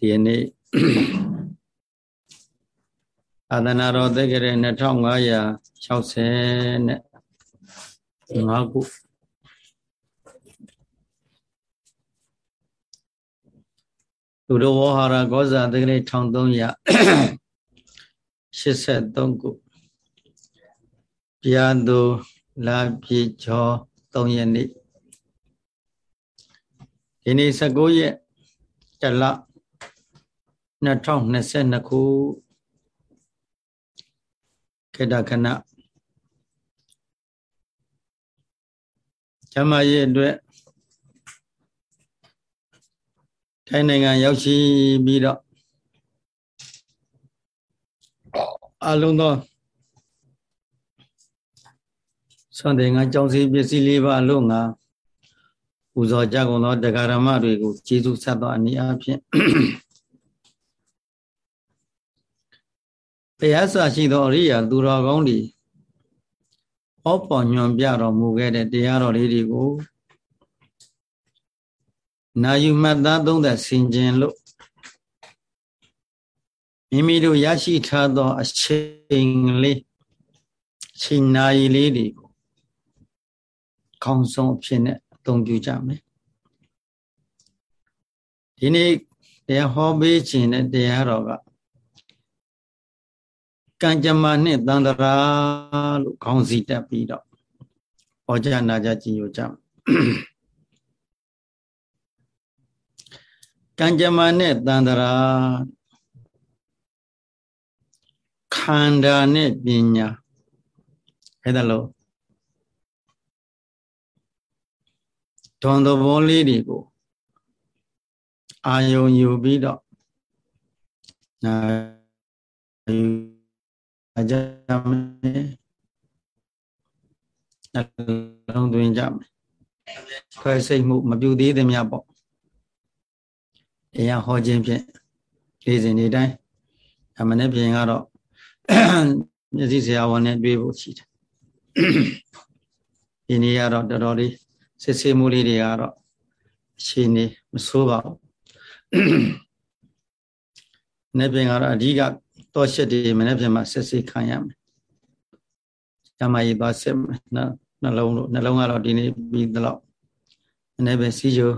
ဒီနေ့အာသနာတော်သက်ကြတဲ့2560နဲ့5ခုသူတော်ဝဟာရကောဇာသက်ကြတဲ့1383ခုပြာသူလာပြေချော3ရက်နေ့ဒီနေ့19ရက်တလ 2022ခုခေတ္တခဏကျမရဲ့အတွက်ထိုင်းနိုင်ငံရောက်ရှိပြီးတော့အလုံးသောဆွမ်းတဲ့ငါကြောင်းစီပစ္စည်းလေးပါလို့ငါပူဇော်ကြကုန်သောတရားဓမ္မတွေကိုကျေးဇူးဆက်သောအနည်းအားဖြင့် တရားစာရှိသောအရိယာသူတော်ကောင်းတွေဟောပေါ်ညွန်ပြတော်မူခဲ့တဲ့တရားတော်လေးတွေကိုနာယူမှတ်သားသုံးသက်ဆင်ခြင်လို့မိမိတို့ရရှိထားသောအချိန်လေးချိန်နာရီလေးတွေကိုခေါင်းဆုံးအဖြစ်နဲ့အသုံးပြုကြမယ်ဒီနေ့တရားဟောပေးခြင်းတဲ့တရားတော်က ကံကြမ္မာနှင့်တန်တရာလို့ခေါင်းစည်းတက်ပြီးတော့ဟောကြားနာကြကြည်ညိုကြကံကြမ္မာနဲ့တန်တရာခန္ဓာနဲ့ပညာအဲ့ဒါလို့ဒွန်သဘောလေးတွေကိုအာယုံယူပြီးတော့နာယူ အကြမယ်နှလုံးသွင်းကြမယ်ခွဲစိတ်မှုမပြုသေးသမျှပေါ့တရားဟောခြင်းဖြင့်လေးစဉ်ဒီတိုင်းအမနဲ့ပြင်ကတော့မျက်စိဆရာဝန်နဲ့တွေ့ဖို့ရှိတယ်ဒီနေ့ကတော့တော်တော်လေးစစ်ဆေးမှုလေးတွေကတော့အခြေအနေမဆိုးပါဘူး။နေ့ပြင်ကတော့အဓိက တောရှက်တွေမနေ့ပြန်မှဆက်စစ်ခံရမယ်။ကျမကြီးသွားစစ်မယ်နော်နှလုံးလို့နှလုံးကတော့ဒီနေ့ပြီးတော့မနေ့ပဲစီချို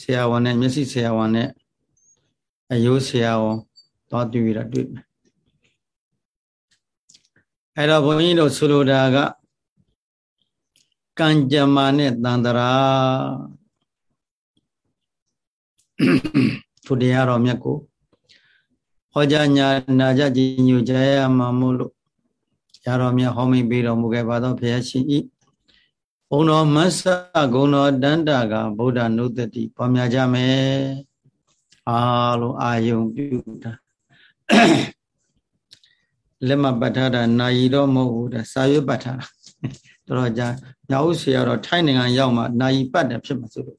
ဆရာဝန်နဲ့မျက်စိဆရာဝန်နဲ့အယိုးဆရာဝန်သွားတွေ့ရတွေ့မယ်။အဲ့တော့ဘုန်းကြီးတို့ဆိုလိုတာကကံကြမ္မာနဲ့တန်တရာသူတရားတော်မြတ်ကို ဟောကြားညာနာကြကြည်ညိုကြရမှာမို့လို့ရတော်မြတ်ဟောမိပေးတော်မူခဲ့ပါသောဘုရားရှင်ဤဘုံတော်မဆဂုံတော်တန္တာကဗုဒ္ဓနုတ္တိပွားများကြမယ်အားလုံးအာယုံပြုတာလက်မပတ်ထားတာနာယီတော့မဟုတ်ဘူးဒါစာရွက်ပတ်ထားတာတော်တော်ကြာညောက်ဆရာတော့ထိုင်းနိုင်ငံရောက်မှနာယီပတ်တယ်ဖြစ်မှာဆိုလို့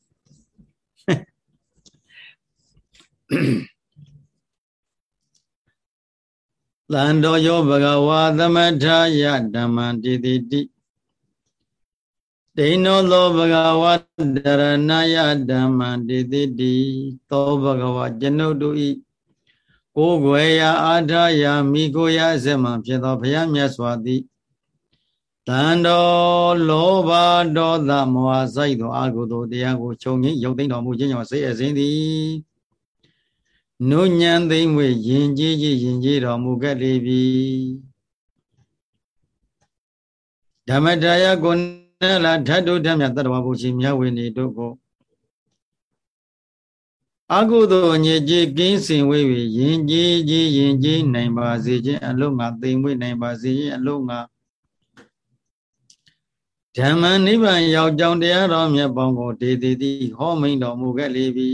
သံတော်ယောဘဂဝါသမထာယဓမ္မံတိတိတိဒိနောသောဘဂဝါတရဏယဓမ္မံတိတိတိသောဘဂဝါကျွန်ုပ်တို့ဤကိုယ်ွယ်ရာအာထာယာမိကိုရာအစမှဖြစ်သောဘုရားမြတ်စွာသည်တန်တော်လောဘဒေါသမောဟစိုက်သောအာဟုသောတရားကိုခြုံငင်းရုပ်သိမ်းတော်မူခြင်းကြောင့်စိတ်အစဉ်သည် နုညံသိမ့်ဝေယင်ကြီးကြီးယင်ကြီးတော်မူခဲ့လေပြီဓမ္မတရားကိုနဲ့လာဓာတုဓမ္မတတ္တဝဘုရှိမြတ်ဝိနေတို့ကိုအကုသိုလ်ညစ်ကြေးကင်းစင်ဝေး၍ယင်ကြီးကြီးယင်ကြီးနိုင်ပါစေခြင်းအလုံးငါသိမ့်ဝေးနိုင်ပါစေခြင်းအလုံးငါဓမ္မနိဗ္ဗာန်ရောက်ကြောင်းတရားတော်မြတ်ပေါင်းကိုဒေတိတိဟောမိန်တော်မူခဲ့လေပြီ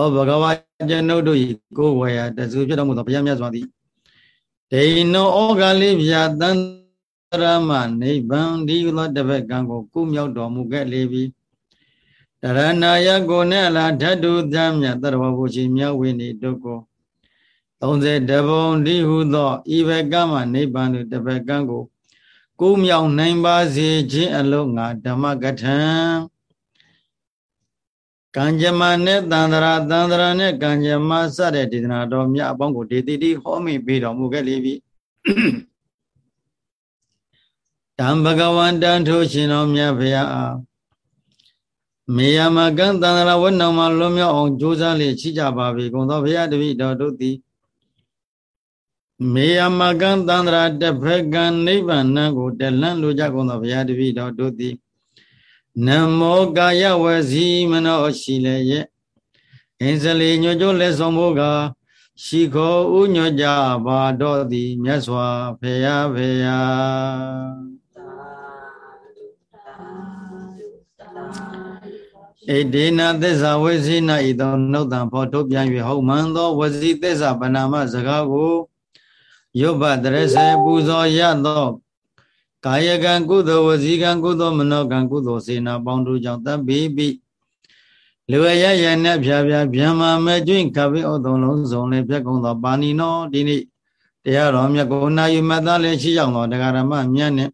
ဩဘဂဝါကျွန်ုပ်တို့ဤကိုယ်ဝေယတဆူဖြစ်တော်မူသောဘုရားမြတ်စွာသည်ဒိနောဩဃလေးဗျာတန်ရမနိဗ္ဗာန်ဒီသောတပတ်ကံကိုကုမြောက်တော်မူခဲ့လေပြီတရဏယကိုနဲ့အလားဓာတုသမြတ်တရဝဘုရှိမြတ်ဝိနေတို့ကို30တဘုံဒီဟုသောဤဘကမှနိဗ္ဗာန်တို့တပတ်ကံကိုကုမြောက်နိုင်ပါစေခြင်းအလို့ငါဓမ္မကထံ ကံကြမ္မာနဲ့တန္တရာတန္တရာနဲ့ကံကြမ္မာစတဲ့ဒေသနာတော်မြတ်အပေါင်းကိုဒေတိတိဟောမိပေးတော်မူခဲ့လေပြီတံဘဂဝန္တံထိုရှင်တော်မြတ်ဖရာအားမေယမကံတန္တရာဝဏ္ဏမှာလွန်မြောက်အောင်ကြိုးစားလေချိကြပါပြီကုံတော်ဘုရားတပည့်တော်တို့သည်မေယမကံတန္တရာတဖက်ကံနိဗ္ဗာန်ကိုတလန့်လိုကြကုန်သောဘုရားတပည့်တော်တို့သည် နမောကာယဝစီမနောရှိလေရဲ့အင်းစလီညွတ်ကျိုးလက်ဆောင်ဖို့ကရှိခေါ်ဥညွတ်ကြပါတော့သည်မြတ်စွာဘုရားဘုရားဣဒေနသစ္စာဝေစီနာဤသောနှုတ်တံဖော်ထုတ်ပြန်၍ဟုတ်မှန်သောဝစီသစ္စာဗနာမစကားကိုယုတ်ဘတရစေပူဇော်ရသော ကာယကံကုသိုလ်ဝစီကံကုသိုလ်မနောကံကုသိုလ်စေနာပေါင်းတို့ကြောင့်တပ်ပြီးပြီးလူရရရနဲ့ဖြာဖြာဗျမ္မာမဲ့ကျွင့်ခပိဩသုံးလုံးစုံလည်းပြက်ကုန်သောပါဏိနောဒီနေ့တရားတော်မြတ်ကိုနာယူမသားလည်းရှိရောက်သောတရားဓမ္မမြတ်နဲ့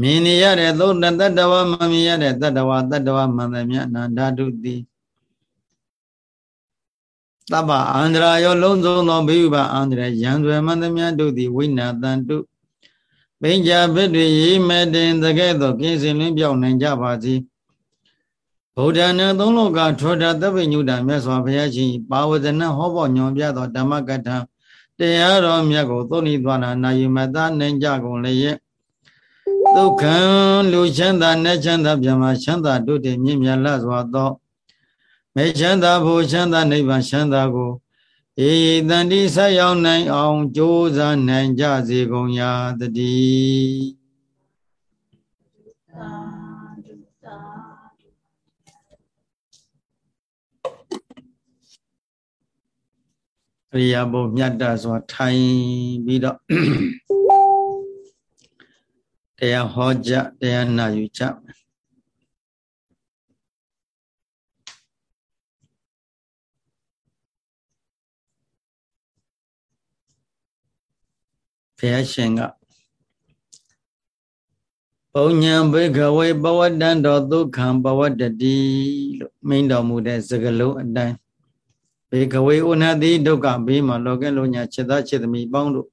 မြင်နေရတဲ့သုတ်တတ္တဝမမြင်ရတဲ့တတ္တဝတတ္တဝမန္တမြတ်အနန္တတုတိတပ္ပအန္တရာယောလုံးစုံသောဘိဗ္ဗအန္တရာယံသွေမန္တမြတ်တို့သည်ဝိနာတန်တု ပိညာဘိတွေရေမတင်တကဲ့သို့ကင်းစင်လင်းပြောင်းနိုင်ကြပါစေဗုဒ္ဓနာသုံးလောကထောတာသဗ္ဗညုတာမြတ်စွာဘုရားရှင်ပါဝဇနဟောပေါ်ညွန်ပြသောဓမ္မကထာတရားတော်မြတ်ကိုသုံးဤသွားနာနာယူမသာနိုင်ကြကုန်လည်းရဲ့ဒုက္ခံလူချမ်းသာနဲ့ချမ်းသာပြမချမ်းသာတို့တည်မြင့်မြတ်လစွာသောမေချမ်းသာဖို့ချမ်းသာနိဗ္ဗာန်ချမ်းသာကို ဧတန္တိဆက်ရောက်နိုင်အောင်ကြိုးစားနိုင်ကြစေကုန်ရာတည်းအရိယာဘုမြတ်တာစွာထိုင်ပြီးတော့တရားဟောကြတရားနာယူကြ ရားရှင်ကပုံညာဘေကဝေပဝတ္တံတော်ဒုက္ခံပဝတ္တတိလို့မိန်တော်မူတဲ့စကလုံးအတိုင်းဘေကဝေဥနတိဒုက္ခဘေးမှာလောကလုံးညာခြေသားခြေသမီးပေါင်းတို့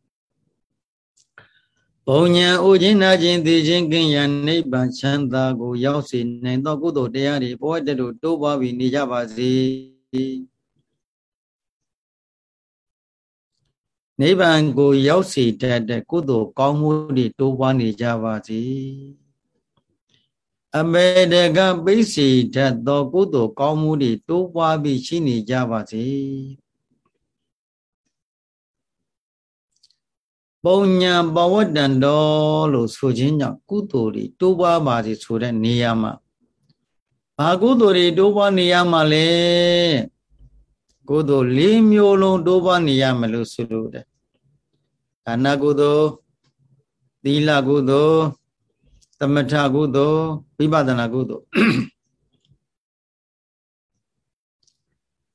ပုံညာဥချင်းနာချင်းသိချင်းကင်းရန်နိဗ္ဗာန်ချမ်းသာကို ရောက်စေနိုင်သောကုသိုလ်တရားတွေပဝတ္တတို့တိုးပွားပြီးနေကြပါစေ။ နိဗ္ဗာန်ကိုရောက်စေတတ်တဲ့ကုသိုလ်ကောင်းမှုတွေတိုးပွားနေကြပါစေအမေတကပိစီတတ်သောကုသိုလ်ကောင်းမှုတွေတိုးပွားပြီးရှိနေကြပါစေပုံညာပဝတ္တံတော်လို့ဆိုခြင်းကြောင့်ကုသိုလ်တွေတိုးပွားပါစေဆိုတဲ့နေရာမှာဘာကုသိုလ်တွေတိုးပွားနေရမှာလဲကုသိုလ်၄မျိုးလုံးတိုးပွားနေရမလို့ဆိုလို့တဲ့ ဒါနကုသိုလ်သီလကုသိုလ်သမထကုသိုလ်ဝိပဿနာကုသိုလ်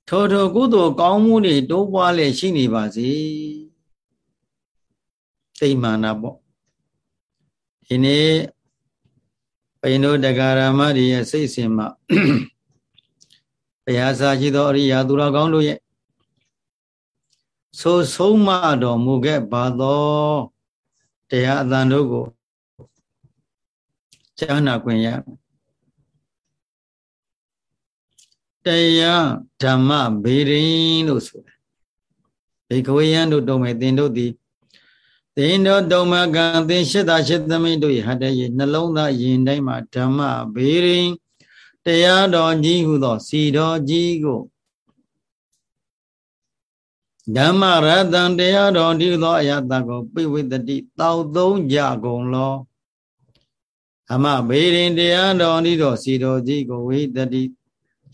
ထိုထိုကုသိုလ်ကောင်းမှုတွေတိုးပွားလျက်ရှိနေပါစေသိမာနာပေါ့ဒီနေ့ပိန်တို့တရားရမတွေရဲ့စိတ်ဆင်မှဘုရားစာရှိသောအရိယာသူတော်ကောင်းတို့ရဲ့ ဆိုဆုံးမတော်မူခဲ့ပါသောတရားအသံတို့ကိုကြားနာခွင့်ရတရားဓမ္မဘေရင်လို့ဆိုတယ်ဘေကဝေယံတို့တုံးမဲ့တင်တို့သည်တင်တို့တုံမကံသင်ရှိတာရှိသမိတို့ဟတရေနှလုံးသားယင်တိုင်းမှာဓမ္မဘေရင်တရားတော်ကြီးဟုသော စီတော်ကြီးကို ဓမ္မရတံတရားတော်ဒီသောအယတကိုပိဝိတတိတောက်သုံးကြကုန်လောဓမ္မဘေရင်တရားတော်ဒီသောစီတော်ကြီးကိုဝိတတိ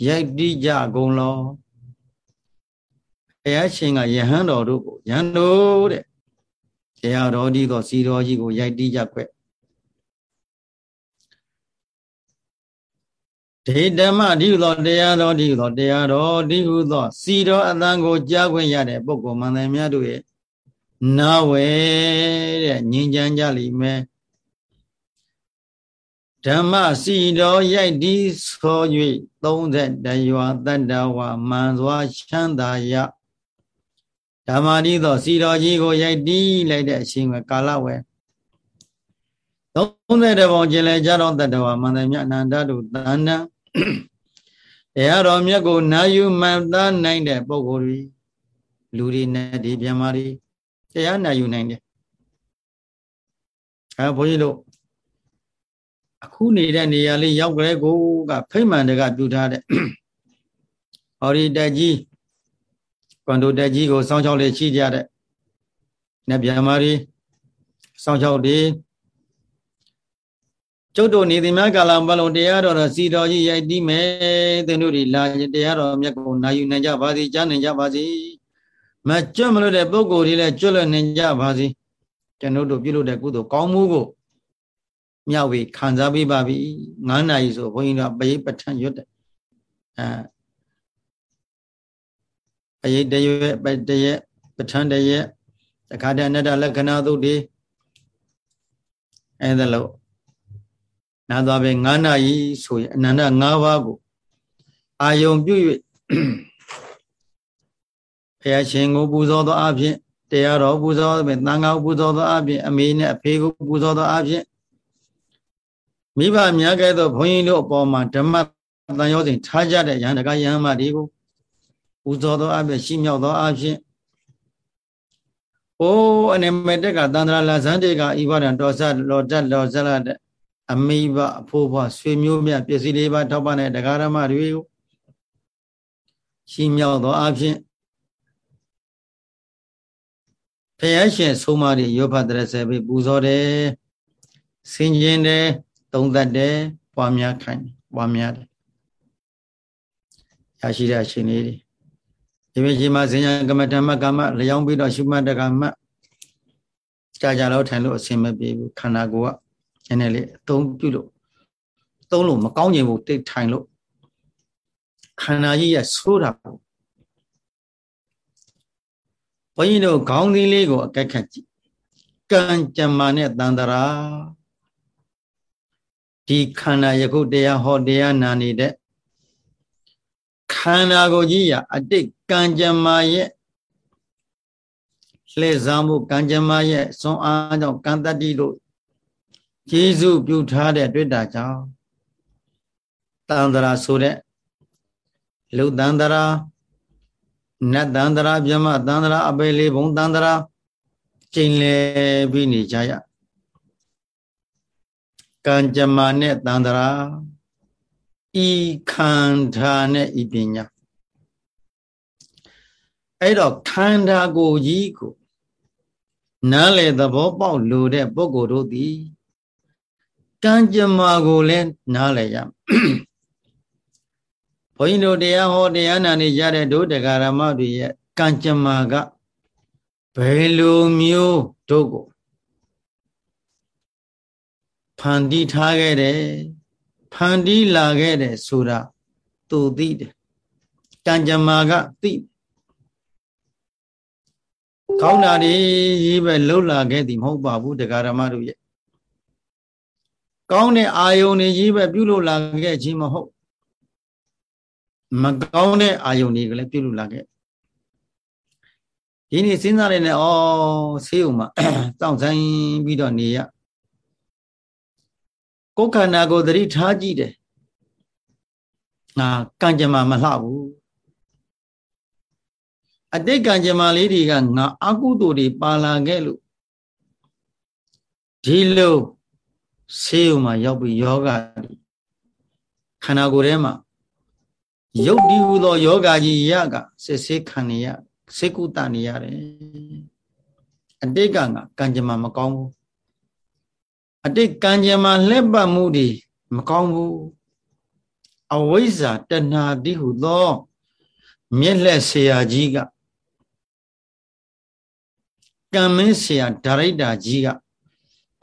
ရိုက်တိကြကုန်လောဘုရားရှင်ကယဟန်တော်တို့ကိုယဟန်တို့တဲ့တရားတော်ဒီသောစီတော်ကြီးကိုရိုက်တိကြခွဲ့ ဒေဓမ္မဒီဟုသောတရားတော်ဒီဟုသောတရားတော်ဒီဟုသော စီတော်အတန်ကိုကြားခွင့်ရတဲ့ပုဂ္ဂိုလ်မှန်တယ်များတို့ရဲ့နာဝဲတဲ့ငြိမ်းချမ်းကြလိမ့်မယ်ဓမ္မစီတော်ရိုက်ဒီဆို၍30တရွာတတ္တဝမန်စွာချမ်းသာရဓမ္မာတိသော စီတော်ကြီးကိုရိုက်တီးလိုက်တဲ့အချိန်ကကာလဝယ်30တပုံကျင်လေကြတော့တတ္တဝမန္တမြအနန္တတို့တဏ္ဍ တရားတော်မြတ်ကိုနာယူမှန်သားနိုင်တဲ့ပုဂ္ဂိုလ်တွေလူတွေနဲ့ဒီပြန်မာတွေတရားနာယူနိုင်တယ်အဲဘုန်းကြီးတို့အခုနေတဲ့နေရာလေးရောက်ကြတဲ့ကိုကဖိမှန်တကပြုထားတဲ့ဟောဒီတက်ကြီးကွန်ဒိုတက်ကြီးကိုစောင်းချောက်လေးချိကြတဲ့နတ်ဗျာမာရီစောင်းချောက်တွေ ကျုပ်တို့နေသည်များကာလပတ်လုံးတရားတော်တော်စီတော်ကြီးရိုက်တီးမယ်သင်တို့ဒီလာတရားတော်မြတ်ကိုနာယူနိုင်ကြပါစေကြားနိုင်ကြပါစေမကြွမလို့တဲ့ပုဂ္ဂိုလ်တွေလည်းကြွလွတ်နိုင်ကြပါစေကျွန်တို့တို့ပြုလုပ်တဲ့ကုသိုလ်ကောင်းမှုကိုမြောက်ပြီးခံစားပေးပါပြီ9နာရီဆိုဘုန်းကြီးတို့ပရိပဋ္ဌာန်ရွတ်တယ်အဲအရေးတရွဲ့ပတရက်ပဋ္ဌာန်တရက်တခါတည်းအနတ္တလက္ခဏာသုတ်ဒီအဲဒါလို့ နာသွားပဲ9နာရီဆိုရင်အနန္တ5ပါးကိုအာယုံပြု၍ဘုရားရှင်ကိုပူဇော်သောအဖြစ်တရားတော်ပူဇော်တဲ့သံဃာပူဇော်သောအဖြစ်အမေနဲ့အဖေကိုပူဇော်သောအဖြစ်မိဘများကဲ့သို့ဘုန်းကြီးတို့အပေါ်မှာဓမ္မတန်ရောစဉ်ထားကြတဲ့ယန္တကယဟမတွေကိုပူဇော်သောအဖြစ်ရှိမြောက်သောအဖြစ်အိုးအနေမဲ့တက်ကတန္တရာလာဇန်တေကဤဝရံတော်ဆလောတတ်လောဇလတဲ့ အမိဘအဖိုးဘွားဆွေမျိုးမြတ်ပစ္စည်းလေးပါထောက်ပံ့တဲ့တရားဓမ္မတွေကိုရှိမြောက်သောအဖြစ်ဖယားရှင်ဆုံးမတွေရောဖတ်တဲ့ဆယ်ပြီးပူဇော်တယ်ဆင်ကျင်တယ်သုံးသက်တယ်ပွားများခိုင်းပွားများတယ်ရရှိတဲ့အရှင်လေးတွေဒီမြရှင်မှာဇင်ညာကမ္မဓမ္မကမ္မလျောင်းပြီးတော့ရှုမှတ်တကမ္မကြာကြာတော့ထိုင်လို့အဆင်မပြေဘူးခန္ဓာကိုယ်က နည်းနည်းလေးအသုံးပြုလို့သုံးလို့မကောင်းခြင်းဘူးတိတ်ထိုင်လို့ခန္ဓာကြီးရဆိုးတာပေါ့ဘုန်းကြီးတို့ခေါင်းသီးလေးကိုအကက်ခတ်ကြည့်ကံကြမ္မာနဲ့တန်တရာဒီခန္ဓာယခုတရားဟောတရားနာနေတဲ့ခန္ဓာကိုယ်ကြီးရအတိတ်ကံကြမ္မာရဲ့လှည့်စားမှုကံကြမ္မာရဲ့စွမ်းအားကြောင့်ကံတတ္တိတို့ ကျေးဇူးပြုထားတဲ့တွေ့တာကြောင့်တန်တရာဆိုတဲ့လူတန်တရာနတ်တန်တရာမြမတန်တရာအပေလေးဘုံတန်တရာကျိန်လေပြီးနေကြရကံကြမ္မာနဲ့တန်တရာဤခန္ဓာနဲ့ဤပညာအဲ့တော့ခန္ဓာကိုယ်ကြီးကိုနားလေသဘောပေါက်လို့တဲ့ပုဂ္ဂိုလ်တို့သည် ကံကြမ္မာကိုလည်းနားလေရဘုန်းကြီးတို့တရားဟောတရားနာနေကြတဲ့ဒုဒကာရမတွေရဲ့ကံကြမ္မာကဘယ်လိုမျိုးတို့ကိုဖန်တီးထားခဲ့တယ်ဖန်တီးလာခဲ့တယ်ဆိုတာသူသိတယ်ကံကြမ္မာကသိကောင်းတာတွေကြီးပဲလှုပ်လာခဲ့သည်မဟုတ်ပါဘူးတရားဓမ္မတို့ရဲ့ ကောင်းတဲ့အာယုန်တွေကြီးပဲပြုလို့လာခဲ့ခြင်းမဟုတ်မကောင်းတဲ့အာယုန်တွေကလည်းပြုလို့လာခဲ့ဒီနေ့စဉ်းစားရတဲ့ဩဆေးုံမှာတောင့်ဆိုင်ပြီးတော့နေရကိုယ်ခန္ဓာကိုယ်သတိထားကြည့်တယ်ငါကံကြမ္မာမလှဘူးအတိတ်ကံကြမ္မာလေးတွေကငါအကုသိုလ်တွေပါလာခဲ့လို့ဒီလို ဆေးရုံမှာရောက်ပြီးယောဂခန္ဓာကိုယ်ထဲမှာရုပ်တည်ဟူသောယောဂကြီးရကစစ်ဆေးခံနေရစေကုတနေရတယ်အတိတ်ကငါကံကြမ္မာမကောင်းဘူးအတိတ်ကံကြမ္မာလှက်ပတ်မှုတွေမကောင်းဘူးအဝိဇ္ဇာတဏှာတိဟုသောမျက်လက်ဆရာကြီးကကံမင်းဆရာဒါရိုက်တာကြီးက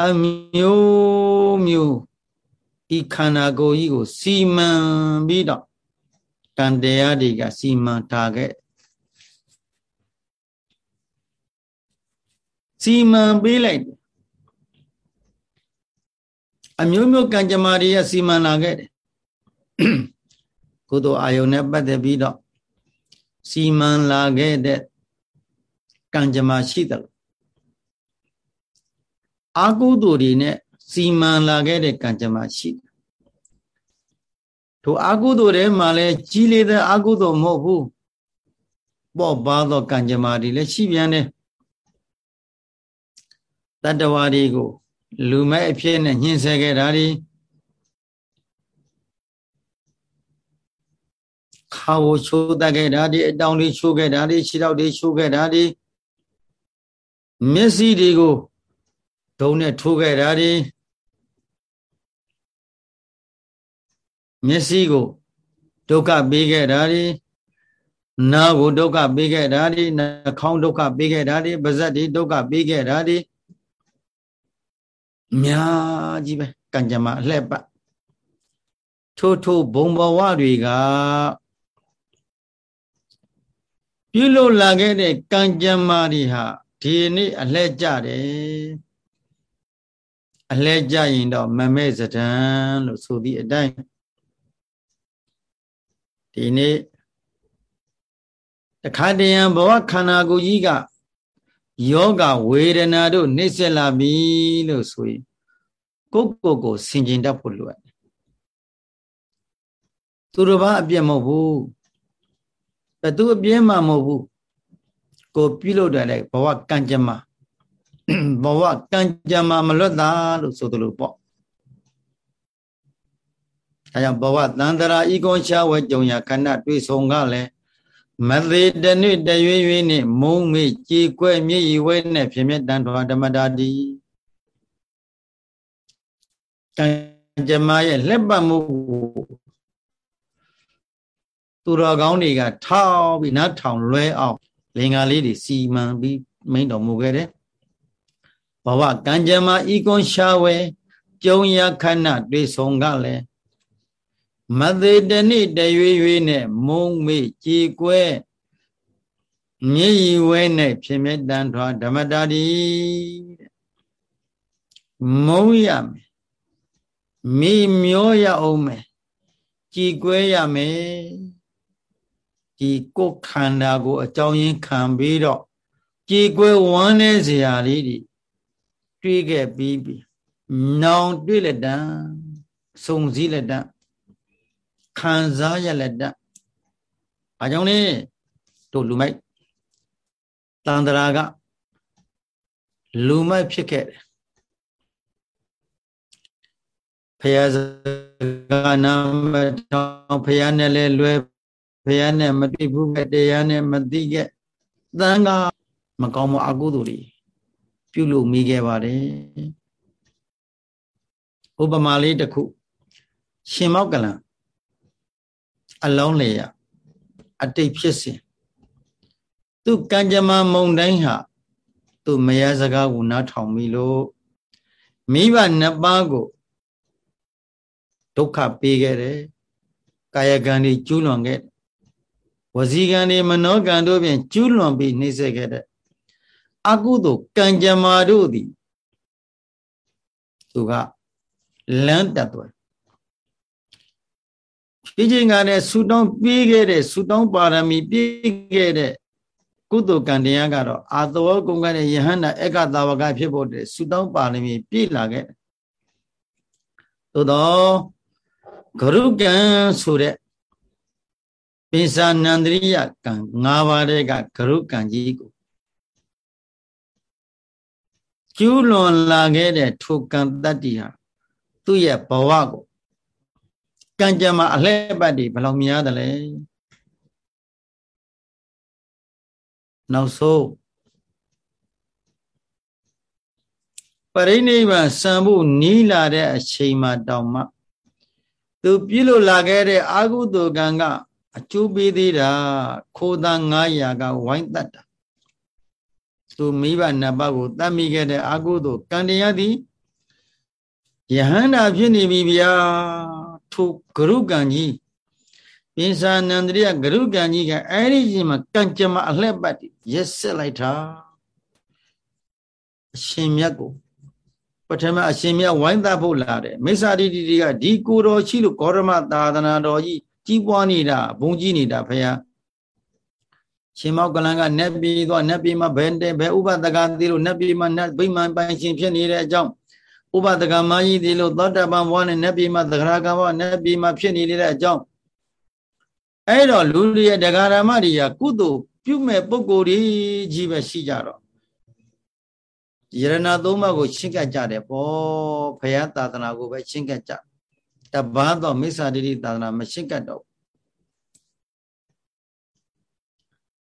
အမျိုးမျိုးဤခန္ဓာကိုယ်ကြီးကို စီမံပြီးတော့ကံတရားတွေကစီမံထားခဲ့စီမံပေးလိုက်အမျိုးမျိုးကံကြမ္မာတွေရစီမံလာခဲ့တယ်ကုသိုလ်အာယုန်နဲ့ပတ်သက်ပြီးတော့စီမံလာခဲ့တဲ့ကံကြမ္မာရှိတယ် အာကုသိုလ်တွေနဲ့စီမံလာခဲ့တဲ့ကံကြမ္မာရှိတယ်ထိုအာကုသိုလ်ထဲမှာလဲကြီးလေးတဲ့အာကုသိုလ်မဟုတ်ဘူးပေါ့ပါသောကံကြမ္မာတွေလည်းရှိပြန်တယ်တတ္တဝါတွေကိုလူမဲ့အဖြစ်နဲ့ညှင်းဆဲခဲ့တာတွေခါဝချိုးတတ်ခဲ့တာဒီအတောင်တွေချိုးခဲ့တာဒီခြေထောက်တွေချိုးခဲ့တာဒီမျက်စိတွေကို ဒုံနဲ့ထိုးခဲ့တာဒီမျက်စိကိုဒုက္ခပေးခဲ့တာဒီနားကိုဒုက္ခပေးခဲ့တာဒီနှာခေါင်းဒုက္ခပေးခဲ့တာဒီပါးစပ်တွေဒုက္ခပေးခဲ့တာဒီအများကြီးပဲကံကြမ္မာအလှက်ပထို့ထို့ဘုံဘဝတွေကပြုလို့လာခဲ့တဲ့ကံကြမ္မာတွေဟာဒီနေ့အလှဲ့ကြတယ် အလှဲ့ကြရင်တော့မမဲ့စဒံလို့ဆိုသည့်အတိုင်းဒီနေ့တခါတရံဘဝခန္ဓာကိုယ်ကြီးကယောဂဝေဒနာတို့နှိမ့်ဆက်လာပြီလို့ဆိုရင်ကိုယ့်ကိုယ်ကိုဆင်ခြင်တတ်ဖို့လိုအပ်တယ်သူတို့ဘာအပြည့်မဟုတ်ဘူးဘသူအပြည့်မှမဟုတ်ဘူးကိုပြုလုပ်တယ်လေဘဝကံကြမ္မာ ဘဝကံကြမ္မာမလွတ်တာလို့ဆိုသလိုပေါ့အဲကြောင့်ဘဝတန်တရာဤကုံရှာဝဲကြုံရခဏတွေ့ဆုံကလည်းမသေးတနည်းတရွေ့ရွေ့နဲ့မုံမေ့ကြည်ကွဲ့မြည်ဝဲနဲ့ဖြစ်မြတ်တန်တော်ဓမ္မတာတိကံကြမ္မာရဲ့လက်ပတ်မှုသူတော်ကောင်းတွေကထောက်ပြီးနောက်ထောင်လွဲအောင်လင်္ကာလေးတွေစီမံပြီးမိန်တော်မူခဲ့တယ် ဘဝကံကြမ္မာဤကွန်ရှာဝဲကြုံရခဏတွေ့ဆုံကလည်းမသေးတနိတရွေရွေနဲ့မုံမေ့ကြည်ကွဲမြေရီဝဲနဲ့ဖြစ်မြတန်ထွားဓမ္မတာတိမုံရမယ်မိမျောရအောင်မယ်ကြည်ကွဲရမယ်ဒီကိုယ်ခန္ဓာကို အကြောင်းရင်းခံပြီးတော့ကြည်ကွဲဝမ်းနေစရာလေးတွေ တွေးခဲ့ပြီးပြီနောင်တွေးလက်တံစုံစည်းလက်တံခံစားရလက်တံဘာကြောင့်လဲတို့လူမိုက်တန်တရာကလူမိုက်ဖြစ်ခဲ့တယ်ဖယားစကားနာမထောင်ဖယားနဲ့လဲလွဲဖယားနဲ့မတွေ့ဘူးပဲတရားနဲ့မသိခဲ့သံဃာမကောင်းမအကုသိုလ်တွေ ပြုလုပ်မိခဲ့ပါတယ်ဥပမာလေးတစ်ခု ရှင်မောက်ကလံအလုံးလေရအတိတ်ဖြစ်စဉ်သူကံကြမ္မာမုံတိုင်းဟာသူမယားစကားကိုနားထောင်ပြီလို့မိဘနှစ်ပါးကိုဒုက္ခပေးခဲ့တယ်ကာယကံတွေကျူးလွန်ခဲ့ဝစီကံတွေမနောကံတို့ဖြင့်ကျူးလွန်ပြီးနှိမ့်ဆက်ခဲ့တဲ့ အကုသို့ကံကြမ္မာတို့သည်သူကလမ်းတက်သွားဒီချိန်ကလည်းဆူတောင်းပြီးခဲ့တဲ့ဆူတောင်းပါရမီပြည့်ခဲ့တဲ့ကုသိုလ်ကံတရားကတော့အာသောကုံကတဲ့ယဟန္တာအက္ခတာဝကဖြစ်ဖို့တဲ့ဆူတောင်းပါရမီပြည့်လာခဲ့သို့တော့ဂရုကံဆိုတဲ့ပိစာနန္ဒရိယကံ၅ပါးတဲ့ကဂရုကံကြီးကို ကျူးလွန်လာခဲ့တဲ့ထိုကံတတ္တိဟာသူ့ရဲ့ဘဝကိုကံကြမ္မာအလှည့်ပတ်တွေဘယ်လောက်များတယ်လဲနောက်ဆုံးပရိနိဗ္ဗာန်စံဖို့နီးလာတဲ့အချိန်မှတောင်မှ သူပြုလို့လာခဲ့တဲ့အာဟုတုကံကအကျိုးပေးသေးတာခိုးသား900ကဝိုင်းတတ်တာ သူမိဘနှစ်ပါးကိုတတ်မိခဲ့တဲ့အာဟုတုကံတရားသည်ယဟန္တာဖြစ်နေပြီဗျာထိုဂရုကံကြီးပိဿာနန္ဒရိယဂရုကံကြီးကအဲ့ဒီကြီးမှာကံကြမ္မာအလှက်ပတ်ရက်ဆက်လိုက်တာအရှင်မြတ်ကိုပထမအရှင်မြတ်ဝိုင်းသတ်ဖို့လာတယ်မိစ္ဆာတိတိကဒီကိုတော်ရှိလို့ဂေါရမသာသနာတော်ကြီးကြီးပွားနေတာဘုံကြီးနေတာဖရာ ရှင်မောကလန်ကနတ်ပြည်တော့နတ်ပြည်မှာဘယ်တဲ့ဘယ်ဥပဒကသီလို့နတ်ပြည်မှာနတ်ဗိမာန်ပိုင်ရှင်ဖြစ်နေတဲ့အကြောင်းဥပဒကမကြီးသီလို့သောတပန်ဘဝနဲ့နတ်ပြည်မှာသဂရကဘဝနတ်ပြည်မှာဖြစ်နေတဲ့အကြောင်းအဲ့တော့လူတွေရဲ့ဒဂရမတွေကကုသိုလ်ပြုမဲ့ပုဂ္ဂိုလ်ကြီးပဲရှိကြတော့ယရဏသုံးပါးကိုရှင်းကပ်ကြတယ်ပေါ့ဘုရားသာသနာကိုပဲရှင်းကပ်ကြတပန်းတော့မိစ္ဆာတိတိသာသနာမရှင်းကပ်တော့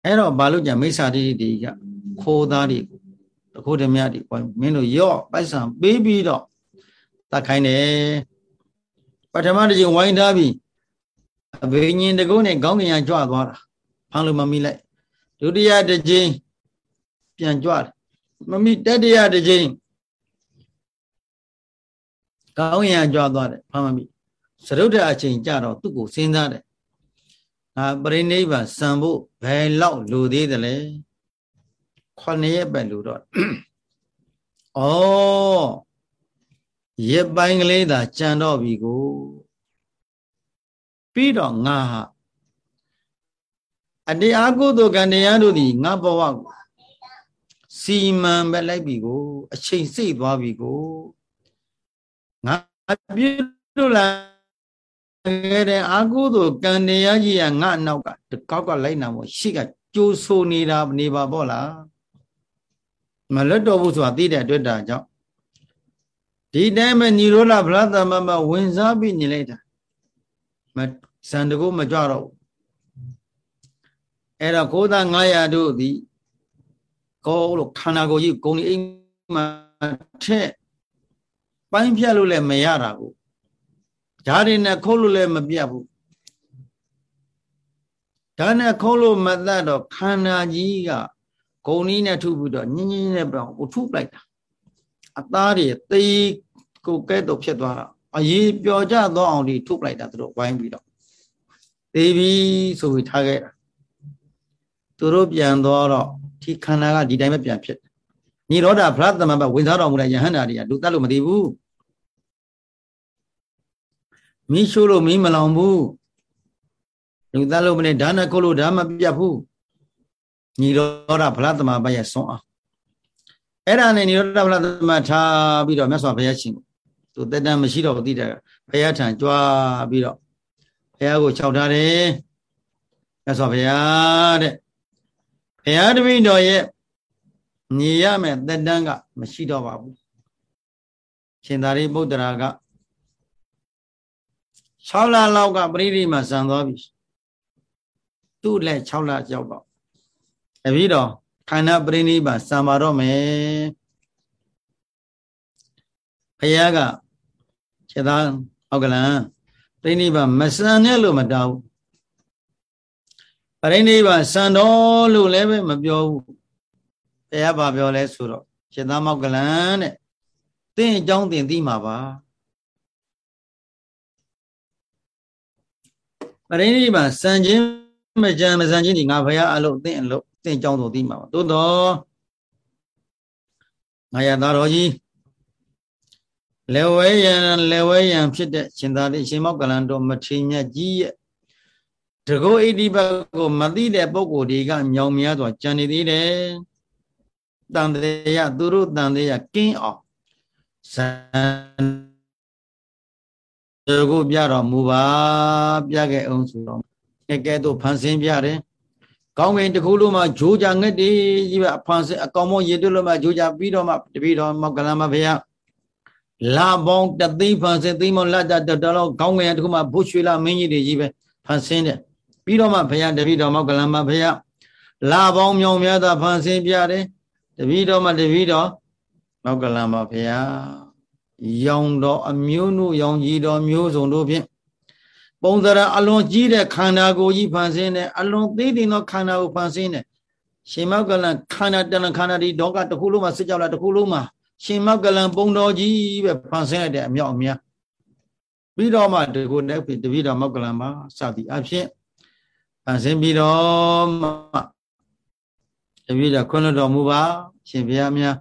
အဲ့တော့ဘာလို့ကြမိစ္ဆာတိတိကခိုးသားတွေတခိုးဓမြတွေမင်းတို့ရော့ပိုက်ဆံပေးပြီးတော့တတ်ခိုင်းတယ်ပထမတစ်ချိန်ဝိုင်းထားပြီးအဘိညာဉ်တကုန်းနဲ့ခေါင်းကင်ရကြွသွားတာဖမ်းလို့မမိလိုက်ဒုတိယတစ်ချိန်ပြန်ကြွတယ်မမိတတိယတစ်ချိန်ကောင်းရံကြွားသွားတယ်ဖမ်းမမိသရုတ်တဲ့အချိန်ကြတော့သူ့ကိုစဉ်းစားတယ် ငါပရိနိဗ္ဗာန်စံဖို့ဘယ်လောက်လိုသေးတယ်လဲခုနှစ်ရက်ပဲလိုတော့ဩရပိုင်းကလေးသာကြံတော့ပြီကိုပြီးတော့ငါဟာအတရားကုသိုလ်ကံတရားတို့သည်ငါဘဝကိုစီမံပဲလိုက်ပြီကို အချိန်စိတ်သွားပြီကိုငါပြည့်လို့လာ ခဲ့တဲ့အာကုသိုလ်ကံတရားကြီးကငါနောက်ကတကောက်ကလိုက်နာမို့ရှိကကြိုးဆိုနေတာနေပါပေါ့လားမလွတ်တော့ဘူးဆိုတာသိတဲ့အတွက်တာကြောင့်ဒီတိုင်းပဲညီရောလာဗလာသမမဝင်စားပြီးညီလိုက်တာမဇန်တကုမကြတော့ဘူးအဲ့တော့ကိုးသား900တို့သည်ကောလို့ခန္ဓာကိုယ်ကြီးဂုံဒီအိမ်မှာထက်ပိုင်းဖြတ်လို့လည်းမရတာကို ဓာတ်တွေနဲ့ခုတ်လို့လည်းမပြတ်ဘူးဓာတ်နဲ့ခုတ်လို့မတတ်တော့ခန္ဓာကြီးကဂုံကြီးနဲ့ထုပြီးတော့ညင်းညင်းနဲ့ပြောင်းကိုထုလိုက်တာအသားတွေသေကိုကဲတော့ဖြစ်သွားတာအရေးပျော်ကြသောအောင်ဒီထုလိုက်တာသူတို့ဝိုင်းပြီးတော့သေပြီဆိုပြီးထားခဲ့တာသူတို့ပြန်သွားတော့ဒီခန္ဓာကဒီတိုင်းပဲပြန်ဖြစ်နိရောဓဗရသမဘဝင်စားတော်မူတဲ့ယဟန္တာတွေကလူတတ်လို့မသိဘူး မီးရှိုးလို့မီးမလောင်ဘူးလူတတ်လို့မနဲ့ဓာနခုလို့ဓာမပြတ်ဘူးနိရောဓဗရသမဘရဲ့ဆွမ်းအားအဲ့ဒါနဲ့နိရောဓဗရသမထားပြီးတော့မြတ်စွာဘုရားရှင်သူတက်တမ်းမရှိတော့သိတယ်ဘုရားထံကြွားပြီးတော့ဘုရားကိုခြောက်ထားတယ်မြတ်စွာဘုရားတဲ့ဘုရားတပည့်တော်ရဲ့ညီရမယ်သက်တမ်းကမရှိတော့ပါဘူးရှင်သာရိပုတ္တရာက 6လလောက်ကပရိရိမှာဇံသွားပြီသူ့လက်6လကြောက်တော့အပြီးတော့ခန္ဓာပရိနိဗ္ဗာန်စံပါတော့မယ်ဘုရားကခြေသားအောက်ကလံပရိနိဗ္ဗာန်မစံနဲ့လို့မတောင်းပရိနိဗ္ဗာန်စံတော်လို့လည်းပဲမပြောဘူးတရားဘာပြောလဲဆိုတော့ရှင်သာမောက်ကလန်တဲ့သင်အကြောင်းသင်သိမှာပါ ပရိနိဗ္ဗာန်စံခြင်းမကြံမစံခြင်းဒီငါဘုရားအလုပ်သင်အလုပ်သင်အကြောင်းဆိုသိမှာပါသို့တော့ငါရသားတော်ကြီးလေဝဲယံလေဝဲယံဖြစ်တဲ့ရှင်သာတိရှင်မောက်ကလန်တော်မထေမြတ်ကြီးရဲ့တကောဣတိပတ်ကိုမသိတဲ့ပုဂ္ဂိုလ်တွေကမြောင်များစွာကြံနေသေးတယ်တန်တရားသူတို့တန်တရားကင်းအောင်ဇန် ကိုပြတော်မူပါပြခဲ့အောင်ဆိုတော့ကဲကဲတို့ဖန်ဆင်းပြတယ်ကောင်းကင်တစ်ခုလုံးမှာဂျိုးကြငက်တေးကြီးပဲဖန်ဆင်းအကောင်မောရေတွလို့မှဂျိုးကြပြီးတော့မှတပည့်တော်မောက်ကလမဖေယလာပေါင်းတသိန်းဖန်ဆင်းသိန်းမောလက်တတတော်ကောင်းကင်တစ်ခုမှာဘုရွှေလာမင်းကြီးတွေကြီးပဲဖန်ဆင်းတယ်ပြီးတော့မှဘုရားတပည့်တော်မောက်ကလမဘုရားလာပေါင်းမြောင်များသာဖန်ဆင်းပြတယ်တပည့်တော်မှတပည့်တော်မောက်ကလမဘုရား ရောင်တော်အမျိုးတို့ရောင်ကြီးတော်မျိုးစုံတို့ဖြင့်ပုံစံအလွန်ကြီးတဲ့ခန္ဓာကိုယ်ကြီးဖန်ဆင်းတယ်အလွန်သေးတင်သောခန္ဓာကိုဖန်ဆင်းတယ်ရှင်မောက်ကလန်ခန္ဓာတဏ္ဍခန္ဓာဒီဒေါကတစ်ခုလုံးမှာစစ်ကြောက်လာတစ်ခုလုံးမှာရှင်မောက်ကလန်ပုံတော်ကြီးပဲဖန်ဆင်းရတဲ့အမြောက်အများပြီးတော့မှဒီကိုနဲ့တပည့်တော်မောက်ကလန်မှာစသည်အဖြစ်ဖန်ဆင်းပြီးတော့မှတပည့်တော်ခွင့်လွှတ်တော်မူပါရှင်ဘုရားများ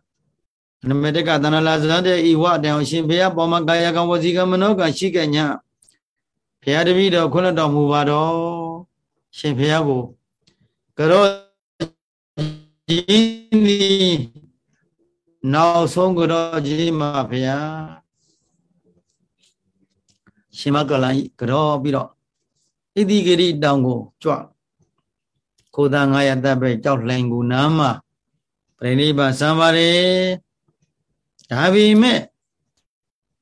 နမတကတဏလာဇန်တဲ့ဤဝတောင်ရှင်ဘုရားပေါ်မှာကာယကံဝစီကံမနောကံရှိကညာဘုရားတပည့်တော်ခွင့်တော်မူပါတော့ရှင်ဘုရားကိုကရောကြီးနီနောက်ဆုံးကရောကြီးမှာဘုရားရှင်မကလန်ကရောပြီးတော့ဣတိဂရိတောင်ကိုကြွခိုးသား900တပ်ပဲကြောက်လှိုင်ကူနားမှာပြိဋိဘသံပါရေ ဒါပေမဲ့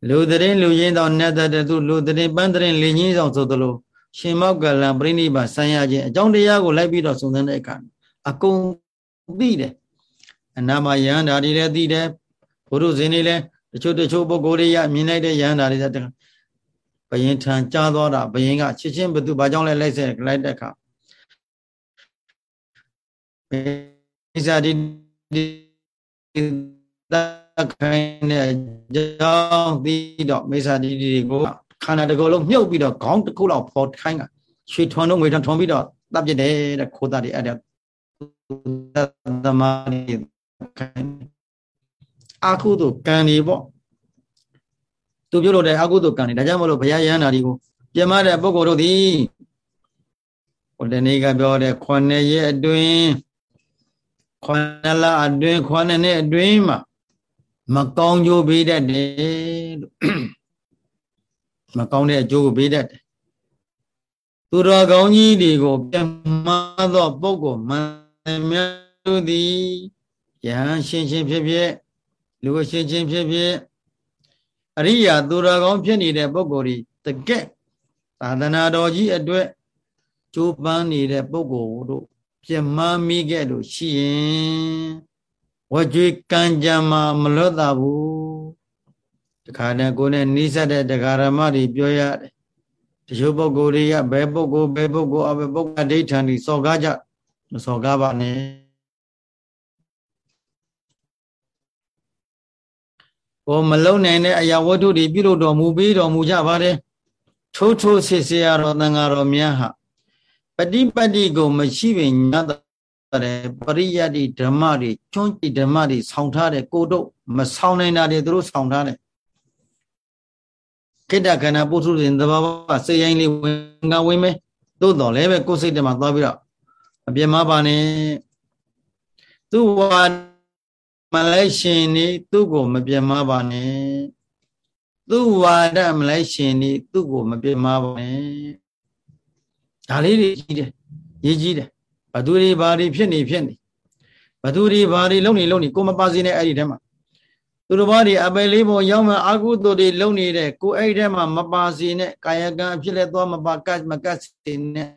လူတရင်လူရင်းတော်နဲ့တဲ့သူလူတရင်ပန်းတရင်လင်းကြီးဆောင်ဆိုသလိုရှင်မောက်ကလံပြိဋိဘဆံရခြင်းအကြောင်းတရားကိုလိုက်ပြီးတော့စုံစမ်းတဲ့အခါအကုန်သိတယ်အနာမယဟန္တာတွေလည်းသိတယ်ဘုရုဇင်းတွေလည်းတချို့တချို့ပုဂ္ဂိုလ်တွေရမြင်လိုက်တဲ့ယဟန္တာတွေလည်းဘယင်ထံကြားသွားတာဘယင်ကချစ်ချင်းဘသူဘာကြောင့်လဲလိုက်ဆက်လိုက်တဲ့အခါမိစ္ဆာတိတ ခိုင်းတဲ့ကြောင်းပြီးတော့မိစ္ဆာတိတွေကိုခန္ဓာတစ်ခုလုံးမြုပ်ပြီးတော့ခေါင်းတစ်ခုလောက်ပေါ်ခိုင်းကရွှေထွန်တော့ငွေထွန်ထွန်ပြီးတော့တပ်ပြတယ်တဲ့ခိုးသားတွေအဲ့ဒါသမားတွေအခုတို့ကံတွေပေါ့သူပြုလို့တဲ့အကုသိုလ်ကံတွေဒါကြောင့်မလို့ဘုရားယဟန္တာတွေကိုပြမတဲ့ပုဂ္ဂိုလ်တို့သည်ဟိုတနေ့ကပြောတဲ့ခွန်ရဲ့အတွင်းခွန်လအတွင်းခွန်နဲ့အတွင်းမှာ မကောင်းကျိုးပေးတတ်တယ်လို့မကောင်းတဲ့အကျိုးကိုပေးတတ်တယ်သူတော်ကောင်းကြီးတွေကိုပြမသောပုဂ္ဂိုလ်မှန်မြတ်တို့သည်ယဟန်ရှင်းရှင်းဖြစ်ဖြစ်လူရှင်းရှင်းဖြစ်ဖြစ်အရိယာသူတော်ကောင်းဖြစ်နေတဲ့ပုဂ္ဂိုလ်ဒီတကက်သာသနာတော်ကြီးအတွက်ကြိုးပမ်းနေတဲ့ပုဂ္ဂိုလ်တို့ပြမမိခဲ့လို့ရှိရင် ဝကြွေကံကြံမှာမလွတ်တာဘူးတခါတည်းကိုယ်နဲ့နှိစက်တဲ့တရားဓမ္မတွေပြောရတယ်တချို့ပုဂ္ဂိုလ်တွေကဘယ်ပုဂ္ဂိုလ်ဘယ်ပုဂ္ဂိုလ်အဘယ်ပုဂ္ဂိုလ်ဒိဋ္ဌာန်တွေစော်ကားကြမစော်ကားပါနဲ့ကိုမလုံနိုင်တဲ့အရာဝတ္ထုတွေပြုလုပ်တော်မူပြီးတော်မူကြပါတယ်ထိုးထိုးစစ်စေရတော်သံဃာတော်များဟာပฏิပတ်တိကိုမရှိပင်ညတဲ့ ပရိယတ်တိဓမ္မတွေကျွန်းကြည်ဓမ္မတွေဆောင်းထားတဲ့ကိုတို့မဆောင်းနိုင်တာတွေသူတို့ဆောင်းထားတယ်ခိတ္တခန္ဓာပုထုဇဉ်သဘာဝစိတ်ရိုင်းလေးဝင်ကဝင်မယ်သို့တော်လည်းပဲကိုယ်စိတ်ထဲမှာသွားပြီးတော့အပြစ်မပါနဲ့သူ့ဝါမလိုက်ရှင်နေသူ့ကိုမပြတ်မပါနဲ့သူ့ဝါဒမလိုက်ရှင်နေသူ့ကိုမပြတ်မပါနဲ့ဒါလေးတွေကြီးတယ်ရေးကြီးတယ် ဘသူတွေဘာတွေဖြစ်နေဖြစ်နေဘသူတွေဘာတွေလုံနေလုံနေကိုမပါစေနဲ့အဲ့ဒီထဲမှာသူတို့ဘာတွေအပယ်လေးပုံရောက်မှအာကုသိုလ်တွေလုံနေတဲ့ကိုအဲ့ဒီထဲမှာမပါစေနဲ့ကာယကံအဖြစ်လဲသွားမပါကတ်မကတ်စေနဲ့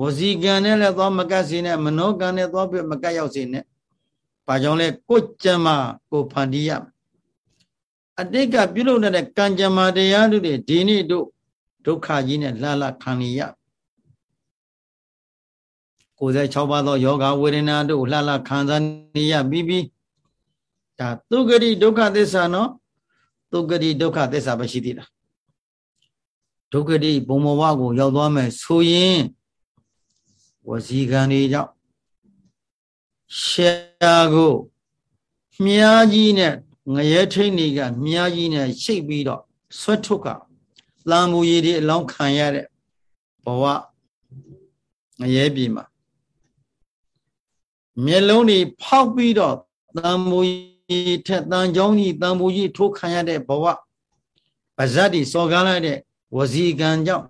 ဝစီကံနဲ့လည်းသွားမကတ်စေနဲ့မနောကံနဲ့သွားပြမကတ်ရောက်စေနဲ့ဘာကြောင့်လဲကိုကြံမှာကိုဖန်တီးရအတိတ်ကပြုလုပ်တဲ့ကံကြမ္မာတရားတို့တွေဒီနေ့တို့ဒုက္ခကြီးနဲ့လှလှခံရ 96ပါးသောယောဂဝေဒနာတို့လှလှခံစားနေရပြီးပြီးဒါသုဂတိဒုက္ခသစ္စာနော်သုဂတိဒုက္ခသစ္စာပဲရှိသေးတာဒုက္ခတိဘုံဘဝကိုရောက်သွားမယ်ဆိုရင်ဝစီကံတွေကြောင့်ရှာကိုမြားကြီးနဲ့ငရဲထိန်တွေကမြားကြီးနဲ့ရှိတ်ပြီးတော့ဆွတ်ထုတ်ကလမ်းမူရည်တွေအလောင်းခံရတဲ့ဘဝငရဲပြည်မှာ မျက်လုံးတွေဖောက်ပြီးတော့တန်မူကြီးထက်တန်ကြောင်းကြီးတန်မူကြီးထိုးခံရတဲ့ဘဝပါဇတ်တွေစော်ကားလိုက်တဲ့ဝစီကံကြောင့်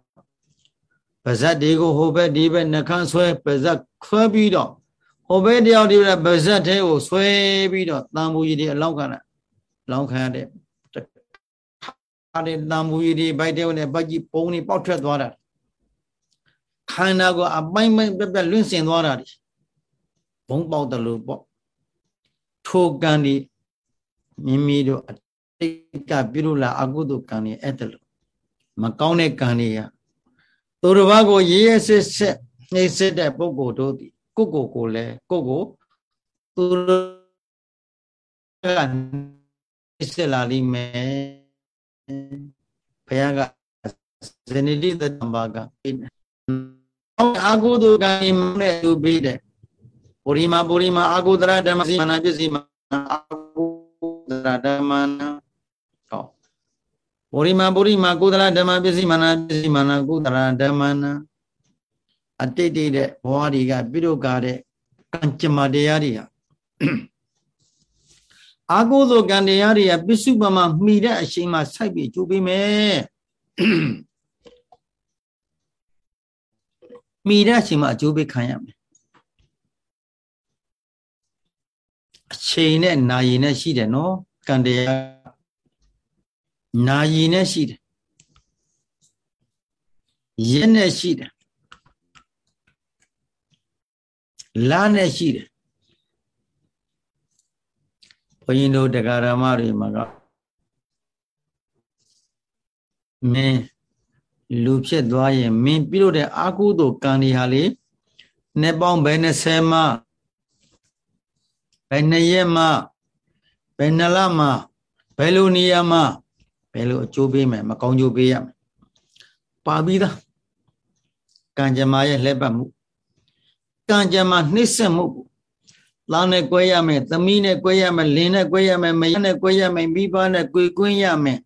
ပါဇတ်တွေကိုဟိုဘက်ဒီဘက်နှခမ်းဆွဲပါဇတ်ခွဲပြီးတော့ဟိုဘက်တယောက်ဒီဘက်ပါဇက်ထဲကိုဆွဲပြီးတော့တန်ဘူးကြီးတွေအလောက်ခံတာလောင်းခံရတဲ့အားတဲ့တန်ဘူးကြီးတွေဘိုက်တဲနဲ့ဘက်ကြီးပုံနေပေါက်ထွက်သွားတာခန္ဓာကိုအပိုင်းပိုင်းပြက်ပြက်လွင့်စင်သွားတာဒီ ဘုံပေါက်တယ်လို့ပေါ့ထိုကံဒီမိမိတို့အတိတ်ကပြုလို့လာအကုသိုလ်ကံတွေအဲ့ဒါလို့မကောင်းတဲ့ကံတွေကသူတစ်ပါးကိုရေးရစစ်စစ်နှိမ့်စစ်တဲ့ပုဂ္ဂိုလ်တို့သည်ကိုကိုကိုလည်းကိုကိုသူကစစ်လာလိမ့်မယ်ဘုရားကဇနိတိတံဘာကအာဟုတုကံနဲ့သူပြီးတယ် ပုရိမာပုရိမာအာဟုတရဓမ္မစီမနာပစ္စည်းမအာဟုသလဓမ္မနာဟောပုရိမာပုရိမာကုသလဓမ္မပစ္စည်းမာနာပစ္စည်းမာနာကုသလဓမ္မနာအတိတ်တိတဲ့ဘဝတွေကပြုလုပ်ကြတဲ့ကံကြမ္မာတရားတွေဟာအာဟုသောကံတရားတွေကပစ္စုပန်မှာမှီတဲ့အချိန်မှာစိုက်ပြီးကျိုးပေးမယ်မိတဲ့အချိန်မှာအကျိုးပေးခံရမယ် အချိန်နဲ့နာရီနဲ့ရှိတယ်နော်ကံတရားနာရီနဲ့ရှိတယ်ရက်နဲ့ရှိတယ်လနဲ့ရှိတယ်ဘုန်းကြီးတို့တရားဓမ္မတွေမှာကမင်းလူဖြစ်သွားရင်မင်းပြုလို့တဲ့အာကုသို့ကံတွေဟာလေနှစ်ပေါင်းဘယ်20မှဘ ယ်နှစ်ရက်မှဘယ်နှစ်လမှဘယ်လိုနေရာမှဘယ်လိုအကျိုးပေးမယ်မကောင်းကျိုးပေးရမယ်ပါပြီးသားကံကြမ္မာရဲ့လှည့်ပတ်မှုကံကြမ္မာနှိမ့်ဆက်မှုသားနဲ့ကွဲရမယ်သမီးနဲ့ကွဲရမယ်လင်းနဲ့ကွဲရမယ်မယားနဲ့ကွဲရမယ်မိဘနဲ့ကွေကွင်းရမယ်